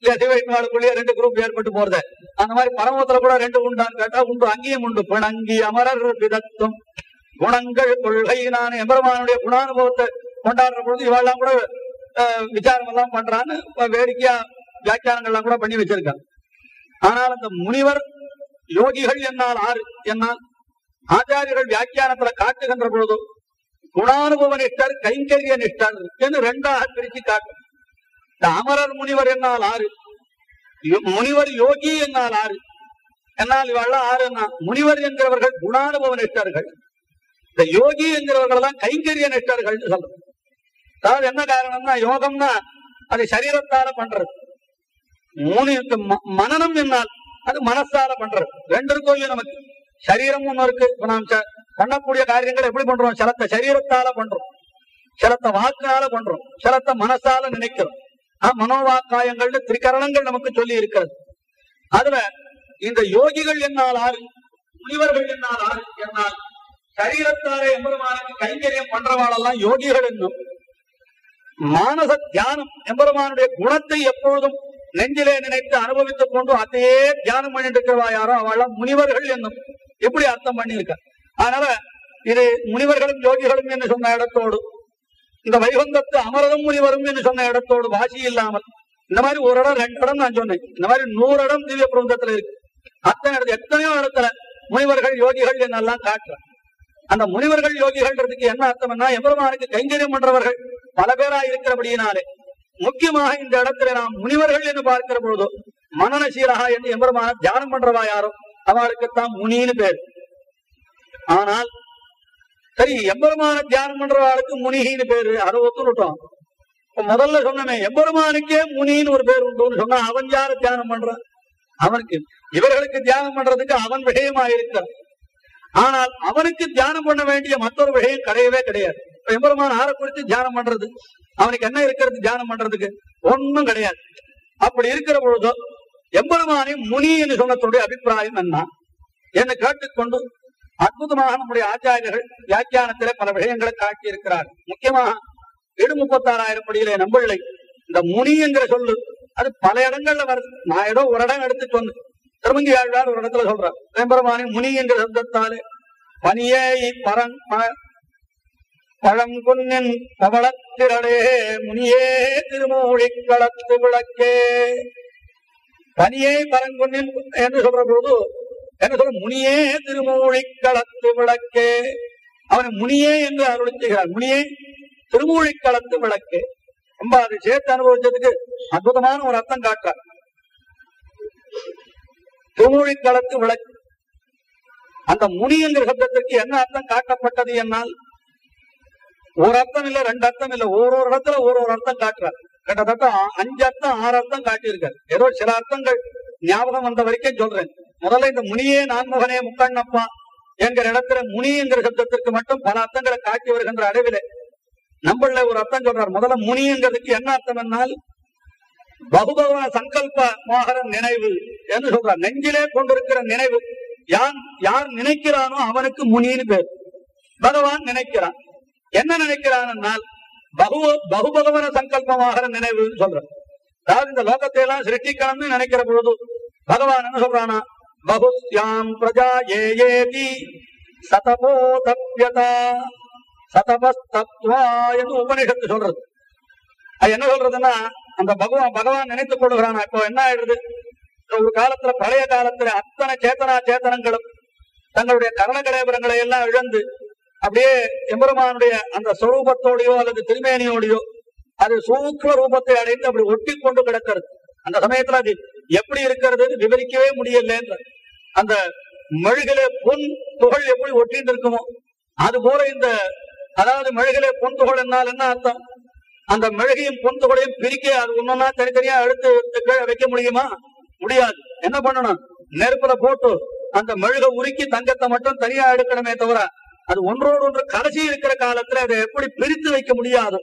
இல்லையா சிவகுமாருக்குள்ளேயே ரெண்டு குரூப் ஏற்பட்டு போறது. அந்த மாதிரி பரமத்துல கூட ரெண்டு உண்டான்னு கேட்டா உண்டு அங்கேயும் உண்டு. பிணங்கி அமரர் விதத்தும் குணங்கள் கொள்கையினான எம்பெருமானுடைய குணானுபவத்தை கொண்டாடுற பொழுது இவெல்லாம் கூட விசாரம் எல்லாம் பண்றான்னு வேடிக்கையா வியாக்கியானங்கள்லாம் கூட பண்ணி வச்சிருக்காங்க. ஆனால் அந்த முனிவர் யோகிகள் என்னால் ஆறு என்னால் ஆச்சாரியர்கள் வியாக்கியானத்துல காட்டுகின்ற பொழுது குணானுபவ நிஷ்டர் கைங்கரிய நிஷ்டர் என்று ரெண்டாக பிரித்து காட்டும் தாமரர் அமரர் முனிவர் என்னால் ஆறு யோ- முனிவர் யோகி என்னால் ஆறு. என்னால் இவெல்லாம் என்ன முனிவர் என்கிறவர்கள் குணானுபவ நிஷ்டர்கள். இந்த யோகி என்கிறவர்கள் தான் கைங்கரிய நிஷ்டர்கள் சொல்றோம் அதாவது என்ன காரணம்னா யோகம்னா அது சரீரத்தால பண்றது. மூணு ம- மனனம் என்னால் அது மனசால பண்றது. ரெண்டு இருக்கும் நமக்கு. சரீரம் ஒண்ணு இருக்கு. இப்ப நாம் பண்ணக்கூடிய காரியங்களை எப்படி பண்றோம்? சிலத்த சரீரத்தால பண்றோம். சிலத்த வாக்கால பண்றோம். சிலத்த மனசால நினைக்கிறோம். ஆஹ் மனோவாக்காயங்கள்னு திரிகரணங்கள் நமக்கு சொல்லி இருக்கிறது. அதுல இந்த யோகிகள் என்னால் ஆறு முனிவர்கள் என்னால் ஆறு என்னால் சரீரத்தாரே எம்பெருமானுக்கு கைங்கரியம் பண்றவாளெல்லாம் யோகிகள் என்னும். மானச தியானம் எம்பெருமானுடைய குணத்தை எப்பொழுதும் நெஞ்சிலே நினைத்து அனுபவித்துக் கொண்டு அதையே தியானம் பண்ணிட்டு இருக்கிறவா யாரோ அவெல்லாம் முனிவர்கள் என்னும். எப்படி அர்த்தம் பண்ணியிருக்க? அதனால இது முனிவர்களும் யோகிகளும் என்று சொன்ன இடத்தோடு இந்த வைகுந்தத்து அமரதம் முனிவரும் என்று சொன்ன இடத்தோடு வாசி இல்லாமல் இந்த மாதிரி ஒரு இடம் ரெண்டு இடம் நான் சொன்னேன். இந்த மாதிரி நூறு இடம் திவ்ய பிரபந்தத்துல இருக்கு. அத்தனை இடத்துல எத்தனையோ இடத்துல முனிவர்கள் யோகிகள் என்னெல்லாம் காட்டுறேன் அந்த முனிவர்கள் யோகிகள்ன்றதுக்கு என்ன அர்த்தம்னா எம்பெருமானுக்கு கைங்கரியம் பண்றவர்கள் பல பேரா இருக்கிறபடியினாலே முக்கியமாக இந்த இடத்துல நாம் முனிவர்கள் என்று பார்க்கிற பொழுது மனநசீராக என்று எம்பெருமான தியானம் பண்றவா யாரும்? அவளுக்குத்தான் முனின்னு பேர். ஆனால் சரி எம்பெருமான தியானம் பண்றவாளுக்கு முனிகின்னு பேரு அதை ஒத்துட்டோம் முதல்ல சொன்னமே எம்பெருமானுக்கே முனின்னு ஒரு பேர் உண்டு சொன்னா அவன் யார தியானம் பண்றான் அவனுக்கு. இவர்களுக்கு தியானம் பண்றதுக்கு அவன் விஷயமா இருக்கிறான். ஆனால் அவனுக்கு தியானம் பண்ண வேண்டிய மற்றொரு விஷயம் கிடையவே கிடையாது. எம்பெருமான் ஆற குறித்து தியானம் பண்றது அவனுக்கு என்ன இருக்கிறது தியானம் பண்றதுக்கு? ஒன்னும் கிடையாது. அப்படி இருக்கிற பொழுதோ எம்பெருமானை முனி என்று சொன்னதுடைய அபிப்பிராயம் என்ன? என்னை கேட்டுக்கொண்டு அற்புதமாக நம்முடைய ஆச்சாரியர்கள் வியாக்கியானத்திலே பல விஷயங்களை காட்டி இருக்கிறார் முக்கியமாக ஏழு முப்பத்தாறாயிரம் படியிலே நம்பவில்லை இந்த முனி என்கிற சொல்லு அது பல இடங்கள்ல வருது. நான் ஏதோ ஒரு இடம் எடுத்து சொன்னேன். திருமங்கி ஆழ்வார் ஒரு இடத்துல சொல்றேன் எம்பெருமானி முனி என்கிற சப்தத்தாலே பனியே பரங் பழங்குன்னின் பவளத்திரளே முனியே திருமூழிக் களத்து விளக்கே. தனியே பரங்குன்னின் என்று சொல்ற பொழுது என்ன சொல்ற? முனியே திருமூழிக் களத்து விளக்கே. அவனை முனியே என்று அருள் முனியே திருமூழிக் களத்து விளக்கே. ரொம்ப அதை சேர்த்து அனுபவிச்சதுக்கு அற்புதமான ஒரு அர்த்தம் காட்டுறார். திருமூழிக் களத்து விளக்கு. அந்த முனி என்கிற சப்தத்திற்கு என்ன அர்த்தம் காட்டப்பட்டது என்னால்? ஒரு அர்த்தம் இல்ல ரெண்டு அர்த்தம் இல்ல. ஒரு ஒரு இடத்துல ஒரு ஒரு அர்த்தம் காட்டுறாரு. கிட்டத்தட்ட அஞ்சு அர்த்தம் ஆறு அர்த்தம் காட்டியிருக்காரு. ஏதோ சில அர்த்தங்கள் ஞாபகம் வந்த வரைக்கும் சொல்றேன். முதல்ல இந்த முனியே நான்முகனே முக்கண்ணப்பா என்கிற இடத்துல முனி என்கிற சப்தத்திற்கு மட்டும் பல அர்த்தங்களை காட்டி வருகின்ற அளவிலே நம்மள ஒரு அர்த்தம் சொல்றார். முதல்ல முனிங்கிறதுக்கு என்ன அர்த்தம் என்னால் பகுபவன சங்கல்ப மோகர நினைவு என்று சொல்றார். நெஞ்சிலே கொண்டிருக்கிற நினைவு. யான் யார் நினைக்கிறானோ அவனுக்கு முனின்னு பேர். பகவான் நினைக்கிறான். என்ன நினைக்கிறான் பகு பகுபகவன சங்கல்பமாகிற நினைவு சொல்றான். அதாவது இந்த லோகத்தை எல்லாம் சிருஷ்டிக்கணும்னு நினைக்கிற பொழுது பகவான் என்ன சொல்றானா பகுஸ்யாம் பிரஜா ஏ ஏதி சதபோ தப்யதா சதபஸ்தத்வா என்று உபனிஷத்து சொல்றது. அது என்ன சொல்றதுன்னா அந்த பகவான் பகவான் நினைத்துக் கொள்கிறானா. இப்போ என்ன ஆயிடுது? ஒரு காலத்துல பழைய காலத்துல அத்தனை சேத்தனா சேத்தனங்களும் தங்களுடைய கரண கலேபரங்களை எல்லாம் இழந்து அப்படியே எம்பெருமானுடைய அந்த சொரூபத்தோடையோ அல்லது திருமேனியோடையோ அது சூக்ம ரூபத்தை அடைந்து அப்படி ஒட்டி கொண்டு கிடக்கிறது. அந்த சமயத்துல அது எப்படி இருக்கிறதுன்னு விவரிக்கவே முடியலன்ற. அந்த மெழுகிலே பொன் துகள் எப்படி ஒட்டிட்டு இருக்குமோ அது போல இந்த அதாவது மெழுகிலே பொன் துகள் என்னால் என்ன அர்த்தம்? அந்த மெழுகையும் பொன் துகளையும் பிரிக்க அது ஒன்னொன்னா தனித்தனியா எடுத்து வைக்க முடியுமா? முடியாது. என்ன பண்ணணும்? நெருப்புல போட்டு அந்த மெழுக உருக்கி தங்கத்தை மட்டும் தனியா எடுக்கணுமே தவிர அது ஒன்றோடு ஒன்று கடைசி இருக்கிற காலத்துல அதை எப்படி பிரித்து வைக்க முடியாது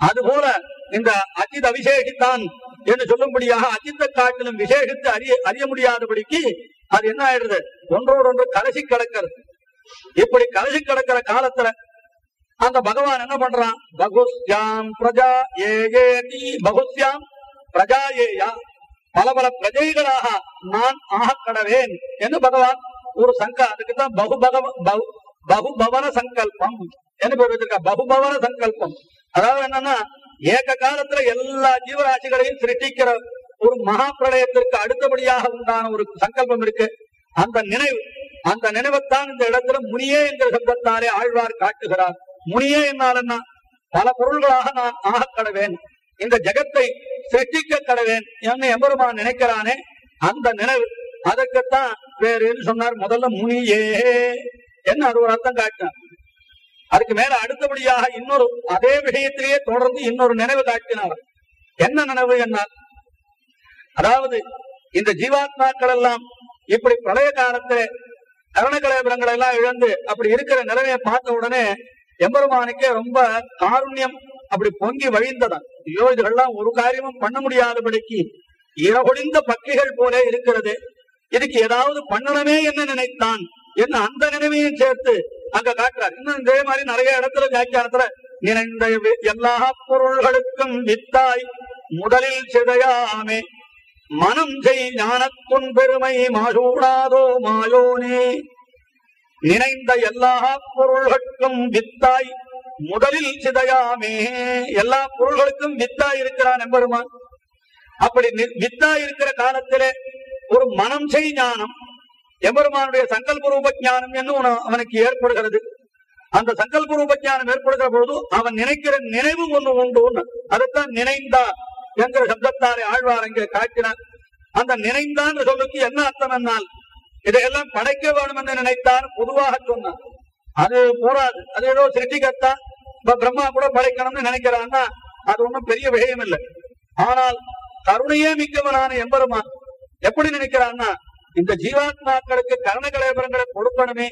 அதுபோல இந்த அஜித் அபிஷேகித்தான் என்று சொல்லும்படியாக அஜித்த காட்டிலும் விசேஷித்து அறிய அறிய முடியாதபடிக்கு அது என்ன ஆயிடுது? ஒன்றோடு ஒன்று கடைசி கிடக்கிறது. இப்படி கலசி கிடக்கிற காலத்துல அந்த பகவான் என்ன பண்றான்? பகுஸ்யாம் பிரஜா ஏகேதி பகுஸ்யாம் பிரஜா ஏயா பல பல பிரஜைகளாக நான் ஆக கடவேன் என்று பகவான் ஒரு சங்க அதுக்குதான் பகுபகவ பகு- பகுபவன சங்கல்பம். என்ன பேர் வச்சிருக்கா? பகுபவன சங்கல்பம். அதாவது என்னன்னா ஏக காலத்துல எல்லா ஜீவராசிகளையும் சிருஷ்டிக்கிற ஒரு மகா பிரளயத்திற்கு அடுத்தபடியாக உண்டான ஒரு சங்கல்பம் இருக்கு. அந்த நினைவு. அந்த நினைவைத்தான் இந்த இடத்துல முனியே என்கிற சப்தத்தாலே ஆழ்வார் காட்டுகிறார். முனியே என்னால் பல பொருள்களாக நான் ஆகக்கடவேன் கடவேன். இந்த ஜெகத்தை சிருஷ்டிக்க கடவேன். என்ன எம்பெருமான் நினைக்கிறானே. அந்த நினைவு. அதற்குத்தான் வேறு சொன்னார்? முதல்ல முனியே. என்ன அது ஒரு அர்த்தம் காட்டினார் அதுக்கு மேல அடுத்தபடியாக இன்னொரு அதே விஷயத்திலேயே தொடர்ந்து இன்னொரு நினைவு காட்டினார் என்ன நினைவு என்னால் அதாவது இந்த ஜீவாத்மாக்கள் எல்லாம் இப்படி பழைய காலத்துல கரணகலேபரங்கள் எல்லாம் இழந்து அப்படி இருக்கிற நிலைமையை பார்த்த உடனே எம்பெருமானுக்கே ரொம்ப காருண்யம் அப்படி பொங்கி வழிந்ததான் ஐயோ இதுகள்லாம் ஒரு காரியமும் பண்ண முடியாதபடிக்கு இரவொழிந்த பக்கிகள் போல இருக்கிறது. இதுக்கு ஏதாவது பண்ணணுமே என்ன நினைத்தான். என்ன அந்த நினைவையும் சேர்த்து அங்க காட்டுறார். இன்னும் இதே மாதிரி நிறைய இடத்துல வியாக்கியானத்துல நினைந்த எல்லா பொருள்களுக்கும் வித்தாய் முதலில் சிதையாமே. மனம் செய் ஞானத்துன் பெருமை மாசூடாதோ மாயோனே. நினைந்த எல்லா பொருள்களுக்கும் வித்தாய் முதலில் சிதையாமே. எல்லா பொருள்களுக்கும் வித்தாய் இருக்கிறான் எம்பெருமான். அப்படி வித்தாய் இருக்கிற காலத்திலே ஒரு மனம் செய் ஞானம் எம்பெருமானுடைய சங்கல்ப ரூப ஞானம் என்று அவனுக்கு ஏற்படுகிறது. அந்த சங்கல்ப ரூப ஞானம் ஏற்படுகிற பொழுது அவன் நினைக்கிற நினைவு ஒண்ணு உண்டு ஒண்ணு அதைத்தான் நினைந்தா என்கிற சப்தத்தாரை ஆழ்வார் அங்கே காட்டினார். அந்த நினைந்தான் சொல்லுக்கு என்ன அர்த்தம் என்னால்? இதையெல்லாம் படைக்க வேண்டும் என்று நினைத்தான் பொதுவாக சொன்னான். அது போராது அது ஏதோ சிருஷ்டிகர்த்தா இப்ப பிரம்மா கூட படைக்கணும்னு நினைக்கிறான்னா அது ஒண்ணும் பெரிய விஷயம் இல்லை. ஆனால் கருணையே மிக்கவனான எம்பெருமான் எப்படி நினைக்கிறான்னா இந்த ஜீவாத்மாக்களுக்கு கரண கலேபரங்களை கொடுக்கணுமே